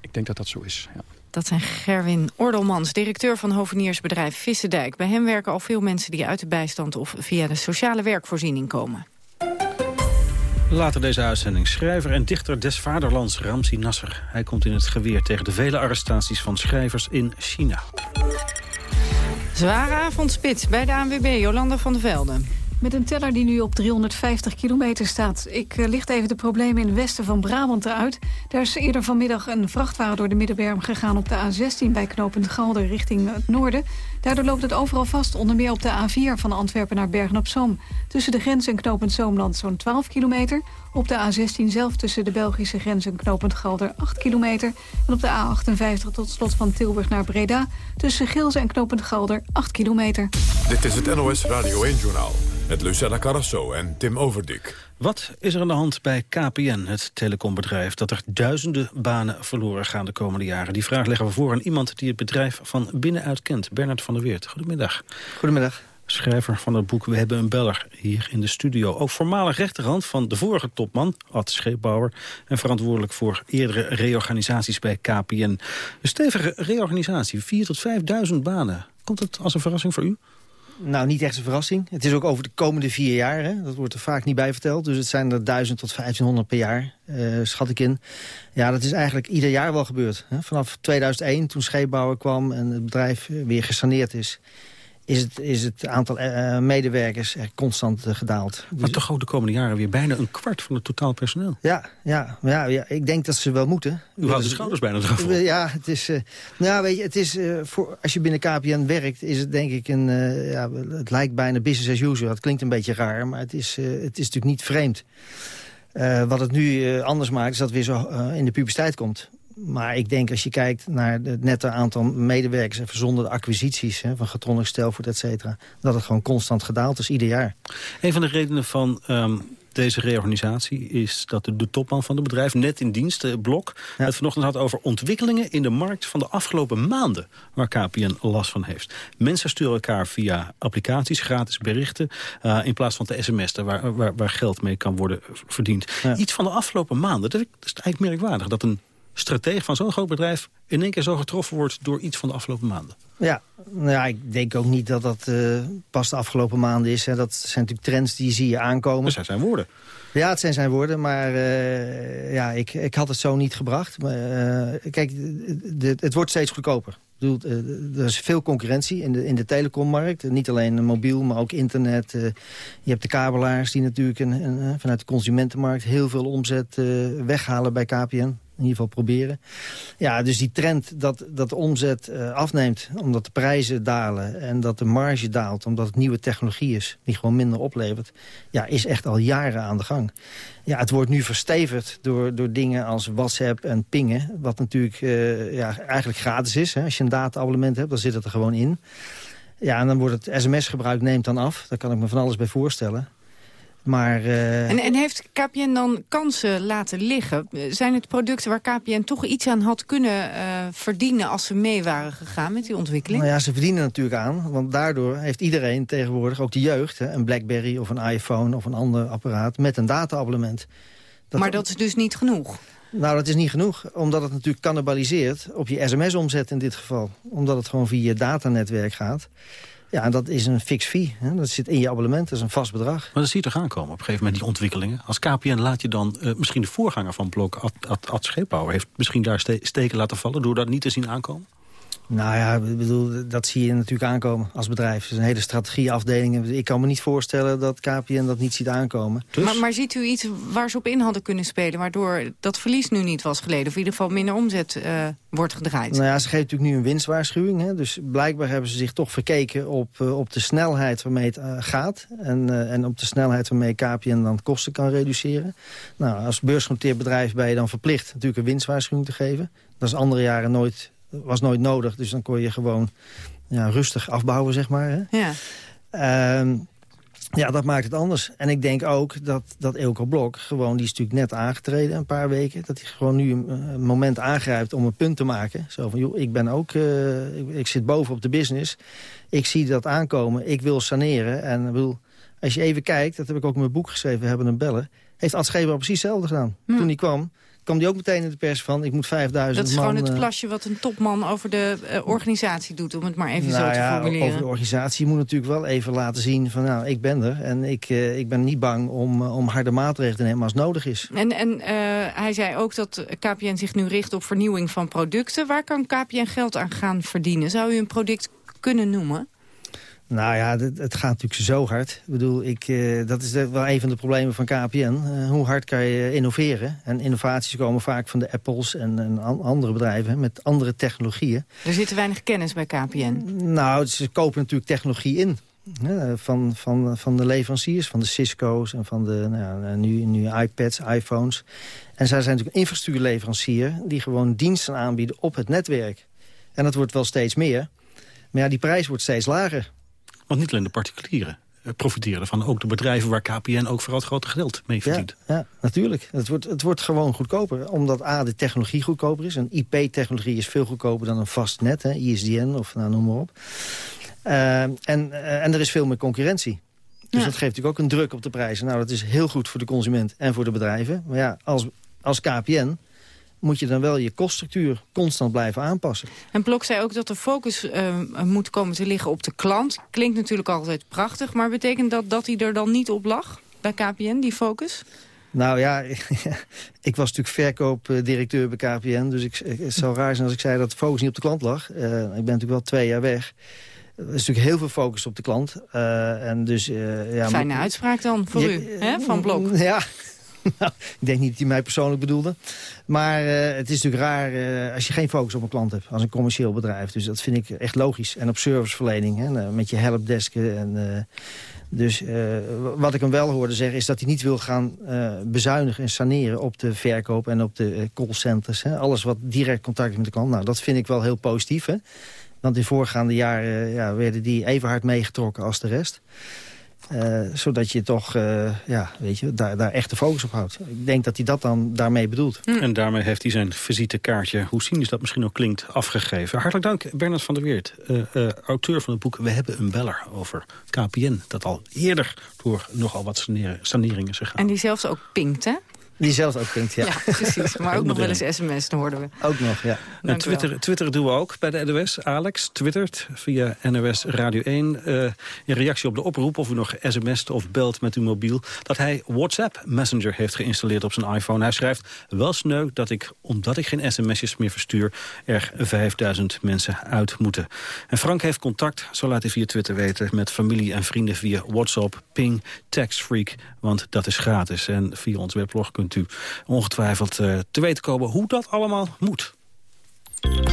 Speaker 30: Ik denk dat dat zo is, ja.
Speaker 6: Dat zijn Gerwin Ordelmans, directeur van hoveniersbedrijf Vissendijk. Bij hem werken al veel mensen die uit de bijstand of via de sociale werkvoorziening komen.
Speaker 5: Later deze uitzending schrijver en dichter des vaderlands Ramsi Nasser. Hij komt in het geweer tegen de vele arrestaties van schrijvers in China.
Speaker 6: Zware avondspits bij de ANWB, Jolanda van der Velden.
Speaker 3: Met een teller die nu op 350 kilometer staat. Ik uh, licht even de problemen in het westen van Brabant eruit. Daar is eerder vanmiddag een vrachtwagen door de Middenberm gegaan op de A16... bij knooppunt Galder richting het noorden. Daardoor loopt het overal vast, onder meer op de A4 van Antwerpen naar Bergen-op-Zoom. Tussen de grens en knooppunt Zoomland zo'n 12 kilometer. Op de A16 zelf tussen de Belgische grens en knooppunt Galder 8 kilometer. En op de A58 tot slot van Tilburg naar Breda... tussen Gilze en knooppunt Galder 8 kilometer.
Speaker 1: Dit is het NOS Radio 1-journaal met Lucella Carrasso en Tim Overdik.
Speaker 5: Wat is er aan de hand bij KPN, het telecombedrijf... dat er duizenden banen verloren gaan de komende jaren? Die vraag leggen we voor aan iemand die het bedrijf van binnenuit kent. Bernard van der Weert, goedemiddag.
Speaker 32: Goedemiddag.
Speaker 5: Schrijver van het boek We hebben een beller hier in de studio. Ook voormalig rechterhand van de vorige topman, Ad Scheepbouwer... en verantwoordelijk voor eerdere reorganisaties bij KPN. Een stevige reorganisatie, 4.000 tot 5.000 banen. Komt het als een verrassing voor u?
Speaker 32: Nou, niet echt een verrassing. Het is ook over de komende vier jaar. Hè? Dat wordt er vaak niet bij verteld. Dus het zijn er 1000 tot 1500 per jaar, uh, schat ik in. Ja, dat is eigenlijk ieder jaar wel gebeurd. Hè? Vanaf 2001, toen scheepbouwer kwam en het bedrijf weer gesaneerd is is het, is het aantal uh, medewerkers er constant uh, gedaald.
Speaker 5: Maar dus, toch ook de komende jaren weer bijna een kwart van het totaal personeel.
Speaker 32: Ja, ja, ja, ja ik denk dat ze wel moeten.
Speaker 5: U houdt de schouders bijna eraf
Speaker 32: Ja, het is, nou, weet je, het is, voor, als je binnen KPN werkt, is het denk ik een, ja, het lijkt bijna business as usual. Het klinkt een beetje raar, maar het is, het is natuurlijk niet vreemd. wat het nu anders maakt, is dat het weer zo in de publiciteit komt. Maar ik denk als je kijkt naar het nette aantal medewerkers... en verzonderde acquisities hè, van Getronic, Stelvoort, et cetera... dat het gewoon constant gedaald is, ieder jaar.
Speaker 5: Een van de redenen van um, deze reorganisatie is dat de, de, topman van het bedrijf... net in dienst, uh, Blok, ja. het vanochtend had over ontwikkelingen... in de markt van de afgelopen maanden waar KPN last van heeft. Mensen sturen elkaar via applicaties, gratis berichten... Uh, in plaats van de sms, waar, waar, waar, geld mee kan worden verdiend. Ja. Iets van de afgelopen maanden, dat is eigenlijk merkwaardig... dat een strateeg van zo'n groot bedrijf in één keer zo getroffen wordt door iets van de afgelopen maanden?
Speaker 32: Ja, nou ja ik denk ook niet dat dat uh, pas de afgelopen maanden is. Hè. Dat zijn natuurlijk trends die zie je aankomen.
Speaker 5: Dat zijn zijn woorden.
Speaker 32: Ja, het zijn zijn woorden, maar uh, ja, ik, ik had het zo niet gebracht. Maar, uh, kijk, de, het wordt steeds goedkoper. Bedoel, er is veel concurrentie in de, in de telecommarkt. Niet alleen mobiel, maar ook internet. je hebt de kabelaars die natuurlijk een, een, vanuit de consumentenmarkt... heel veel omzet weghalen bij KPN. In ieder geval proberen. Ja, dus die trend dat, dat de omzet uh, afneemt omdat de prijzen dalen... en dat de marge daalt omdat het nieuwe technologie is... die gewoon minder oplevert, ja, is echt al jaren aan de gang. Ja, het wordt nu verstevigd door, door dingen als WhatsApp en pingen... wat natuurlijk uh, ja, eigenlijk gratis is. Hè. Als je een data-abonnement hebt, dan zit het er gewoon in... Ja, en dan wordt het sms-gebruik neemt dan af. Daar kan ik me van alles bij voorstellen. Maar, uh...
Speaker 6: en, en heeft KPN dan kansen laten liggen? Zijn het producten waar KPN toch iets aan had kunnen uh, verdienen... als ze mee waren gegaan met die ontwikkeling?
Speaker 32: Nou ja, ze verdienen natuurlijk aan. Want daardoor heeft iedereen tegenwoordig, ook de jeugd... Hè, een Blackberry of een iPhone of een ander apparaat met een data-abonnement.
Speaker 6: Maar dat is dus niet genoeg?
Speaker 32: Nou, dat is niet genoeg, omdat het natuurlijk cannibaliseert op je sms-omzet in dit geval. Omdat het gewoon via je datanetwerk gaat. Ja, en dat is een fix fee. Hè? Dat zit in je abonnement, dat is een vast bedrag.
Speaker 5: Maar dat zie je toch aankomen op een gegeven moment, die ontwikkelingen. Als KPN laat je dan, uh, misschien de voorganger van Blok, Ad, Ad, Ad heeft misschien daar ste steken laten vallen door dat niet te zien aankomen?
Speaker 32: Nou ja, ik bedoel, dat zie je natuurlijk aankomen als bedrijf. Het is een hele strategieafdeling. Ik kan me niet voorstellen dat KPN dat niet ziet aankomen.
Speaker 6: Dus? Maar, maar, ziet u iets waar ze op in hadden kunnen spelen... waardoor dat verlies nu niet was geleden? Of in ieder geval minder omzet uh, wordt gedraaid?
Speaker 32: Nou ja, ze geven natuurlijk nu een winstwaarschuwing. Hè? Dus blijkbaar hebben ze zich toch verkeken op, uh, op de snelheid waarmee het uh, gaat. En, en op de snelheid waarmee KPN dan kosten kan reduceren. Nou, als beursgenoteerd bedrijf ben je dan verplicht natuurlijk een winstwaarschuwing te geven. Dat is andere jaren nooit was nooit nodig. Dus dan kon je gewoon ja, rustig afbouwen, zeg maar. Hè? Ja. Uh, ja, dat maakt het anders. En ik denk ook dat, dat Elko Blok, gewoon, die is natuurlijk net aangetreden een paar weken... dat hij gewoon nu een, moment aangrijpt om een punt te maken. Zo van, joh, ik ben ook, uh, ik, ik, zit boven op de business. Ik zie dat aankomen, ik wil saneren. En wil, als je even kijkt, dat heb ik ook in mijn boek geschreven, We hebben een bellen... heeft Ad Scheber precies hetzelfde gedaan. Toen hij kwam, kwam die ook meteen in de pers van, ik moet 5000
Speaker 6: Dat is
Speaker 32: man,
Speaker 6: gewoon het plasje wat een topman over de uh, organisatie doet, om het maar even
Speaker 32: nou
Speaker 6: zo te
Speaker 32: ja,
Speaker 6: formuleren.
Speaker 32: Over de organisatie moet natuurlijk wel even laten zien van, nou, ik ben er. En ik, uh, ik ben niet bang om, om harde maatregelen te nemen als nodig is.
Speaker 6: En, en hij zei ook dat KPN zich nu richt op vernieuwing van producten. Waar kan KPN geld aan gaan verdienen? Zou u een product kunnen noemen?
Speaker 32: Nou ja, het, gaat natuurlijk zo hard. Ik bedoel, ik, uh, dat is wel een van de problemen van KPN. Uh, hoe hard kan je innoveren? En innovaties komen vaak van de Apples en, en andere bedrijven met andere technologieën.
Speaker 6: Er zit weinig kennis bij KPN.
Speaker 32: Nou, ze kopen natuurlijk technologie in. Van, van, van de leveranciers, van de Cisco's en van de nou, nu, nu iPads, iPhones. En zij zijn natuurlijk een infrastructuurleverancier... die gewoon diensten aanbieden op het netwerk. En dat wordt wel steeds meer. Maar ja, die prijs wordt steeds lager.
Speaker 5: Want niet alleen de particulieren profiteren ervan. Ook de bedrijven waar KPN ook vooral het grote geld mee verdient.
Speaker 32: Ja, ja, natuurlijk. Het wordt, het wordt gewoon goedkoper. Omdat A, de technologie goedkoper is. Een IP-technologie is veel goedkoper dan een vast net. Hè, ISDN of nou, noem maar op. Uh, en, uh, en er is veel meer concurrentie. Dus ja. dat geeft natuurlijk ook een druk op de prijzen. Nou, dat is heel goed voor de consument en voor de bedrijven. Maar ja, als, als KPN moet je dan wel je koststructuur constant blijven aanpassen.
Speaker 6: En Blok zei ook dat de focus uh, moet komen te liggen op de klant. Klinkt natuurlijk altijd prachtig, maar betekent dat dat hij er dan niet op lag bij KPN, die focus?
Speaker 32: Nou ja, ik was natuurlijk verkoopdirecteur bij KPN. Dus ik, het zou raar zijn als ik zei dat de focus niet op de klant lag. Uh, ik ben natuurlijk wel twee jaar weg. Er is natuurlijk heel veel focus op de klant. Uh, en dus, uh, ja,
Speaker 6: Fijne uitspraak dan voor je, u, hè, van Blok.
Speaker 32: Ja, nou, ik denk niet dat hij mij persoonlijk bedoelde. Maar uh, het is natuurlijk raar uh, als je geen focus op een klant hebt. Als een commercieel bedrijf. Dus dat vind ik echt logisch. En op serviceverlening. Hè, met je helpdesken. En, uh, dus wat ik hem wel hoorde zeggen is dat hij niet wil gaan bezuinigen en saneren op de verkoop en op de callcenters. Alles wat direct contact heeft met de klant. Nou, dat vind ik wel heel positief. Hè. Want in voorgaande jaren ja, werden die even hard meegetrokken als de rest. Uh, zodat je toch uh, ja, weet je, daar, daar echt de focus op houdt. Ik denk dat hij dat dan daarmee bedoelt.
Speaker 5: Hm. En daarmee heeft hij zijn visitekaartje, hoe cynisch dat misschien ook klinkt, afgegeven. Hartelijk dank, Bernard van der Weert, uh, auteur van het boek We hebben een beller over KPN. Dat al eerder door nogal wat saneringen is gegaan.
Speaker 6: En die zelfs ook pinkt, hè?
Speaker 32: Die zelfs ook klinkt, ja.
Speaker 6: ja precies, maar ook nog wel eens sms, dan hoorden we.
Speaker 32: Ook nog, ja.
Speaker 5: En Twitter, Twitter doen we ook bij de NOS. Alex twittert via NOS Radio 1 uh, in reactie op de oproep... of u nog sms't of belt met uw mobiel... dat hij WhatsApp Messenger heeft geïnstalleerd op zijn iPhone. Hij schrijft, wel sneu dat ik, omdat ik geen sms'jes meer verstuur... er 5000 mensen uit moeten. En Frank heeft contact, zo laat hij via Twitter weten... met familie en vrienden via WhatsApp, Ping, TextFreak, want dat is gratis. En via ons weblog kunt u ongetwijfeld uh, te weten komen hoe dat allemaal moet.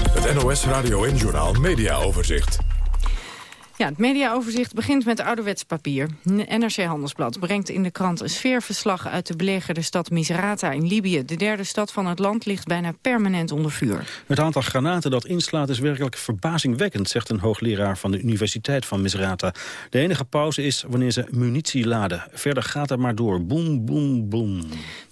Speaker 1: Het NOS Radio en Journaal Media Overzicht.
Speaker 6: Ja, het mediaoverzicht begint met ouderwets papier. NRC Handelsblad brengt in de krant een sfeerverslag uit de belegerde stad Misrata in Libië. De derde stad van het land ligt bijna permanent onder vuur.
Speaker 5: Het aantal granaten dat inslaat is werkelijk verbazingwekkend, zegt een hoogleraar van de Universiteit van Misrata. De enige pauze is wanneer ze munitie laden. Verder gaat het maar door. Boom, boom, boom.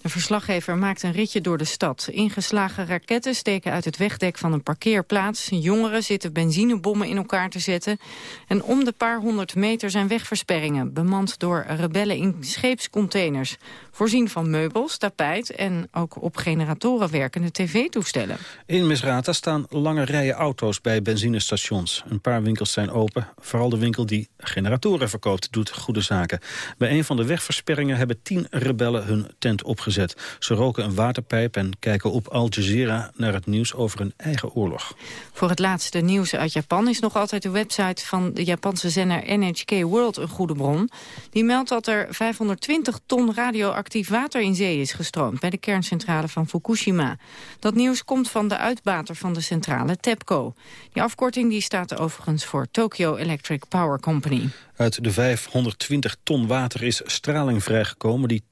Speaker 6: De verslaggever maakt een ritje door de stad. Ingeslagen raketten steken uit het wegdek van een parkeerplaats. Jongeren zitten benzinebommen in elkaar te zetten. En om de paar honderd meter zijn wegversperringen... bemand door rebellen in scheepscontainers. Voorzien van meubels, tapijt en ook op generatoren werkende tv-toestellen.
Speaker 5: In Misrata staan lange rijen auto's bij benzinestations. Een paar winkels zijn open. Vooral de winkel die generatoren verkoopt doet goede zaken. Bij een van de wegversperringen hebben tien rebellen hun tent opgezet. Ze roken een waterpijp en kijken op Al Jazeera naar het nieuws over hun eigen oorlog.
Speaker 6: Voor het laatste nieuws uit Japan is nog altijd de website van de Japanse zender NHK World een goede bron. Die meldt dat er 520 ton radioactief water in zee is gestroomd... bij de kerncentrale van Fukushima. Dat nieuws komt van de uitbater van de centrale TEPCO. Die afkorting die staat overigens voor Tokyo Electric Power Company.
Speaker 5: Uit de 520 ton water is straling vrijgekomen die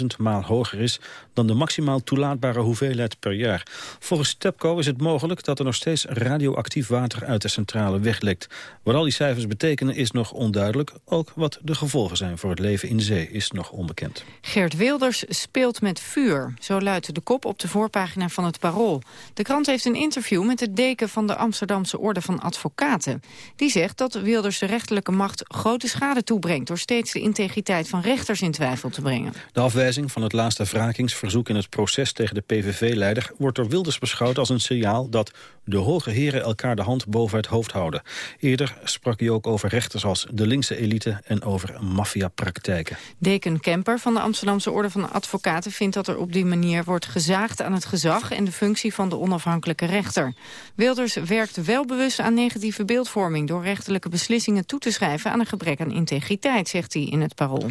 Speaker 5: 20.000 maal hoger is dan de maximaal toelaatbare hoeveelheid per jaar. Volgens TEPCO is het mogelijk dat er nog steeds radioactief water uit de centrale weglekt. Wat al die cijfers betekenen is nog onduidelijk. Ook wat de gevolgen zijn voor het leven in zee is nog onbekend.
Speaker 6: Gert Wilders speelt met vuur. Zo luidt de kop op de voorpagina van het Parool. De krant heeft een interview met de deken van de Amsterdamse Orde van Advocaten. Die zegt dat Wilders de rechterlijke macht grote schade toebrengt... door steeds de integriteit van rechters in twijfel te brengen.
Speaker 5: De afwijzing van het laatste wrakingsverzoek in het proces tegen de PVV-leider... wordt door Wilders beschouwd als een signaal dat de hoge heren elkaar de hand boven het hoofd houden. Eerder sprak hij ook over rechters als de linkse elite en over maffiapraktijken.
Speaker 6: Deken Kemper van de Amsterdamse Orde van Advocaten vindt dat er op die manier wordt gezaagd aan het gezag en de functie van de onafhankelijke rechter. Wilders werkt wel bewust aan negatieve beeldvorming door rechterlijke beslissingen toe te schrijven aan een gebrek aan integriteit, zegt hij in het parool.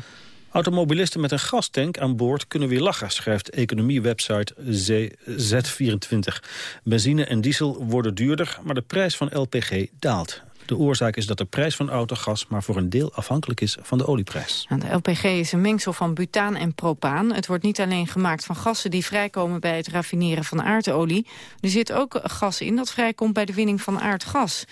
Speaker 5: Automobilisten met een gastank aan boord kunnen weer lachen, schrijft economiewebsite Z24. Benzine en diesel worden duurder, maar de prijs van LPG daalt. De oorzaak is dat de prijs van autogas maar voor een deel afhankelijk is van de olieprijs.
Speaker 6: Nou, de LPG is een mengsel van butaan en propaan. Het wordt niet alleen gemaakt van gassen die vrijkomen bij het raffineren van aardolie. Er zit ook gas in dat vrijkomt bij de winning van aardgas.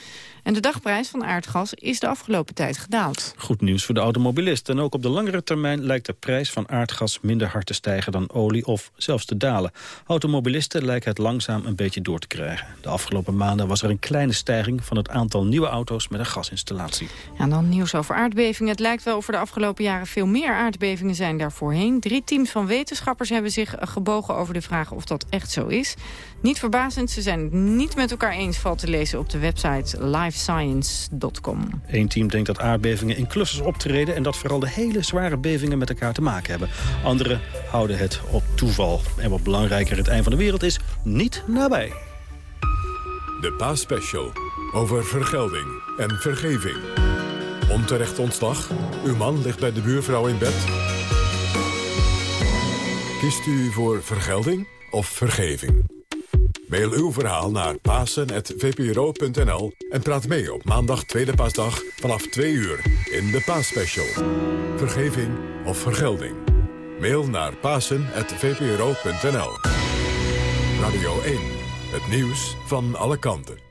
Speaker 6: En de dagprijs van aardgas is de afgelopen tijd gedaald.
Speaker 5: Goed nieuws voor de automobilist. En ook op de langere termijn lijkt de prijs van aardgas minder hard te stijgen dan olie of zelfs te dalen. Automobilisten lijken het langzaam een beetje door te krijgen. De afgelopen maanden was er een kleine stijging van het aantal nieuwe auto's met een gasinstallatie.
Speaker 6: Ja, dan nieuws over aardbevingen. Het lijkt wel of er de afgelopen jaren veel meer aardbevingen zijn daarvoorheen. Drie teams van wetenschappers hebben zich gebogen over de vraag of dat echt zo is. Niet verbazend, ze zijn het niet met elkaar eens, valt te lezen op de website lifescience.com.
Speaker 5: Eén team denkt dat aardbevingen in clusters optreden... en dat vooral de hele zware bevingen met elkaar te maken hebben. Anderen houden het op toeval. En wat belangrijker het eind van de wereld is, niet nabij.
Speaker 1: De Paasspecial over vergelding en vergeving. Onterecht ontslag. Uw man ligt bij de buurvrouw in bed. Kiest u voor vergelding of vergeving? Mail uw verhaal naar pasen.vpro.nl en praat mee op maandag tweede paasdag vanaf 2 uur in de Paasspecial. Vergeving of vergelding? Mail naar pasen.vpro.nl Radio 1, het nieuws van alle kanten.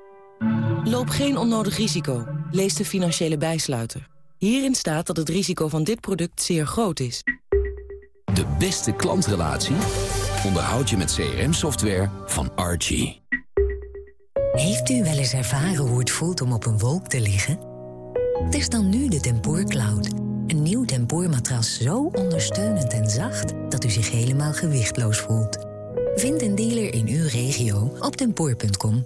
Speaker 33: Loop geen onnodig risico. Lees de financiële bijsluiter. Hierin staat dat het risico van dit product zeer groot is.
Speaker 34: De beste klantrelatie onderhoud je met CRM-software van Archie.
Speaker 35: Heeft u wel eens ervaren hoe het voelt om op een wolk te liggen? Is dan nu de Tempoor Cloud. Een nieuw tempoormatras zo ondersteunend en zacht... dat u zich helemaal gewichtloos voelt. Vind een dealer in uw regio op tempoor.com.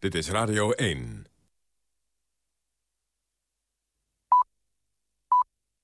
Speaker 1: Dit is Radio 1.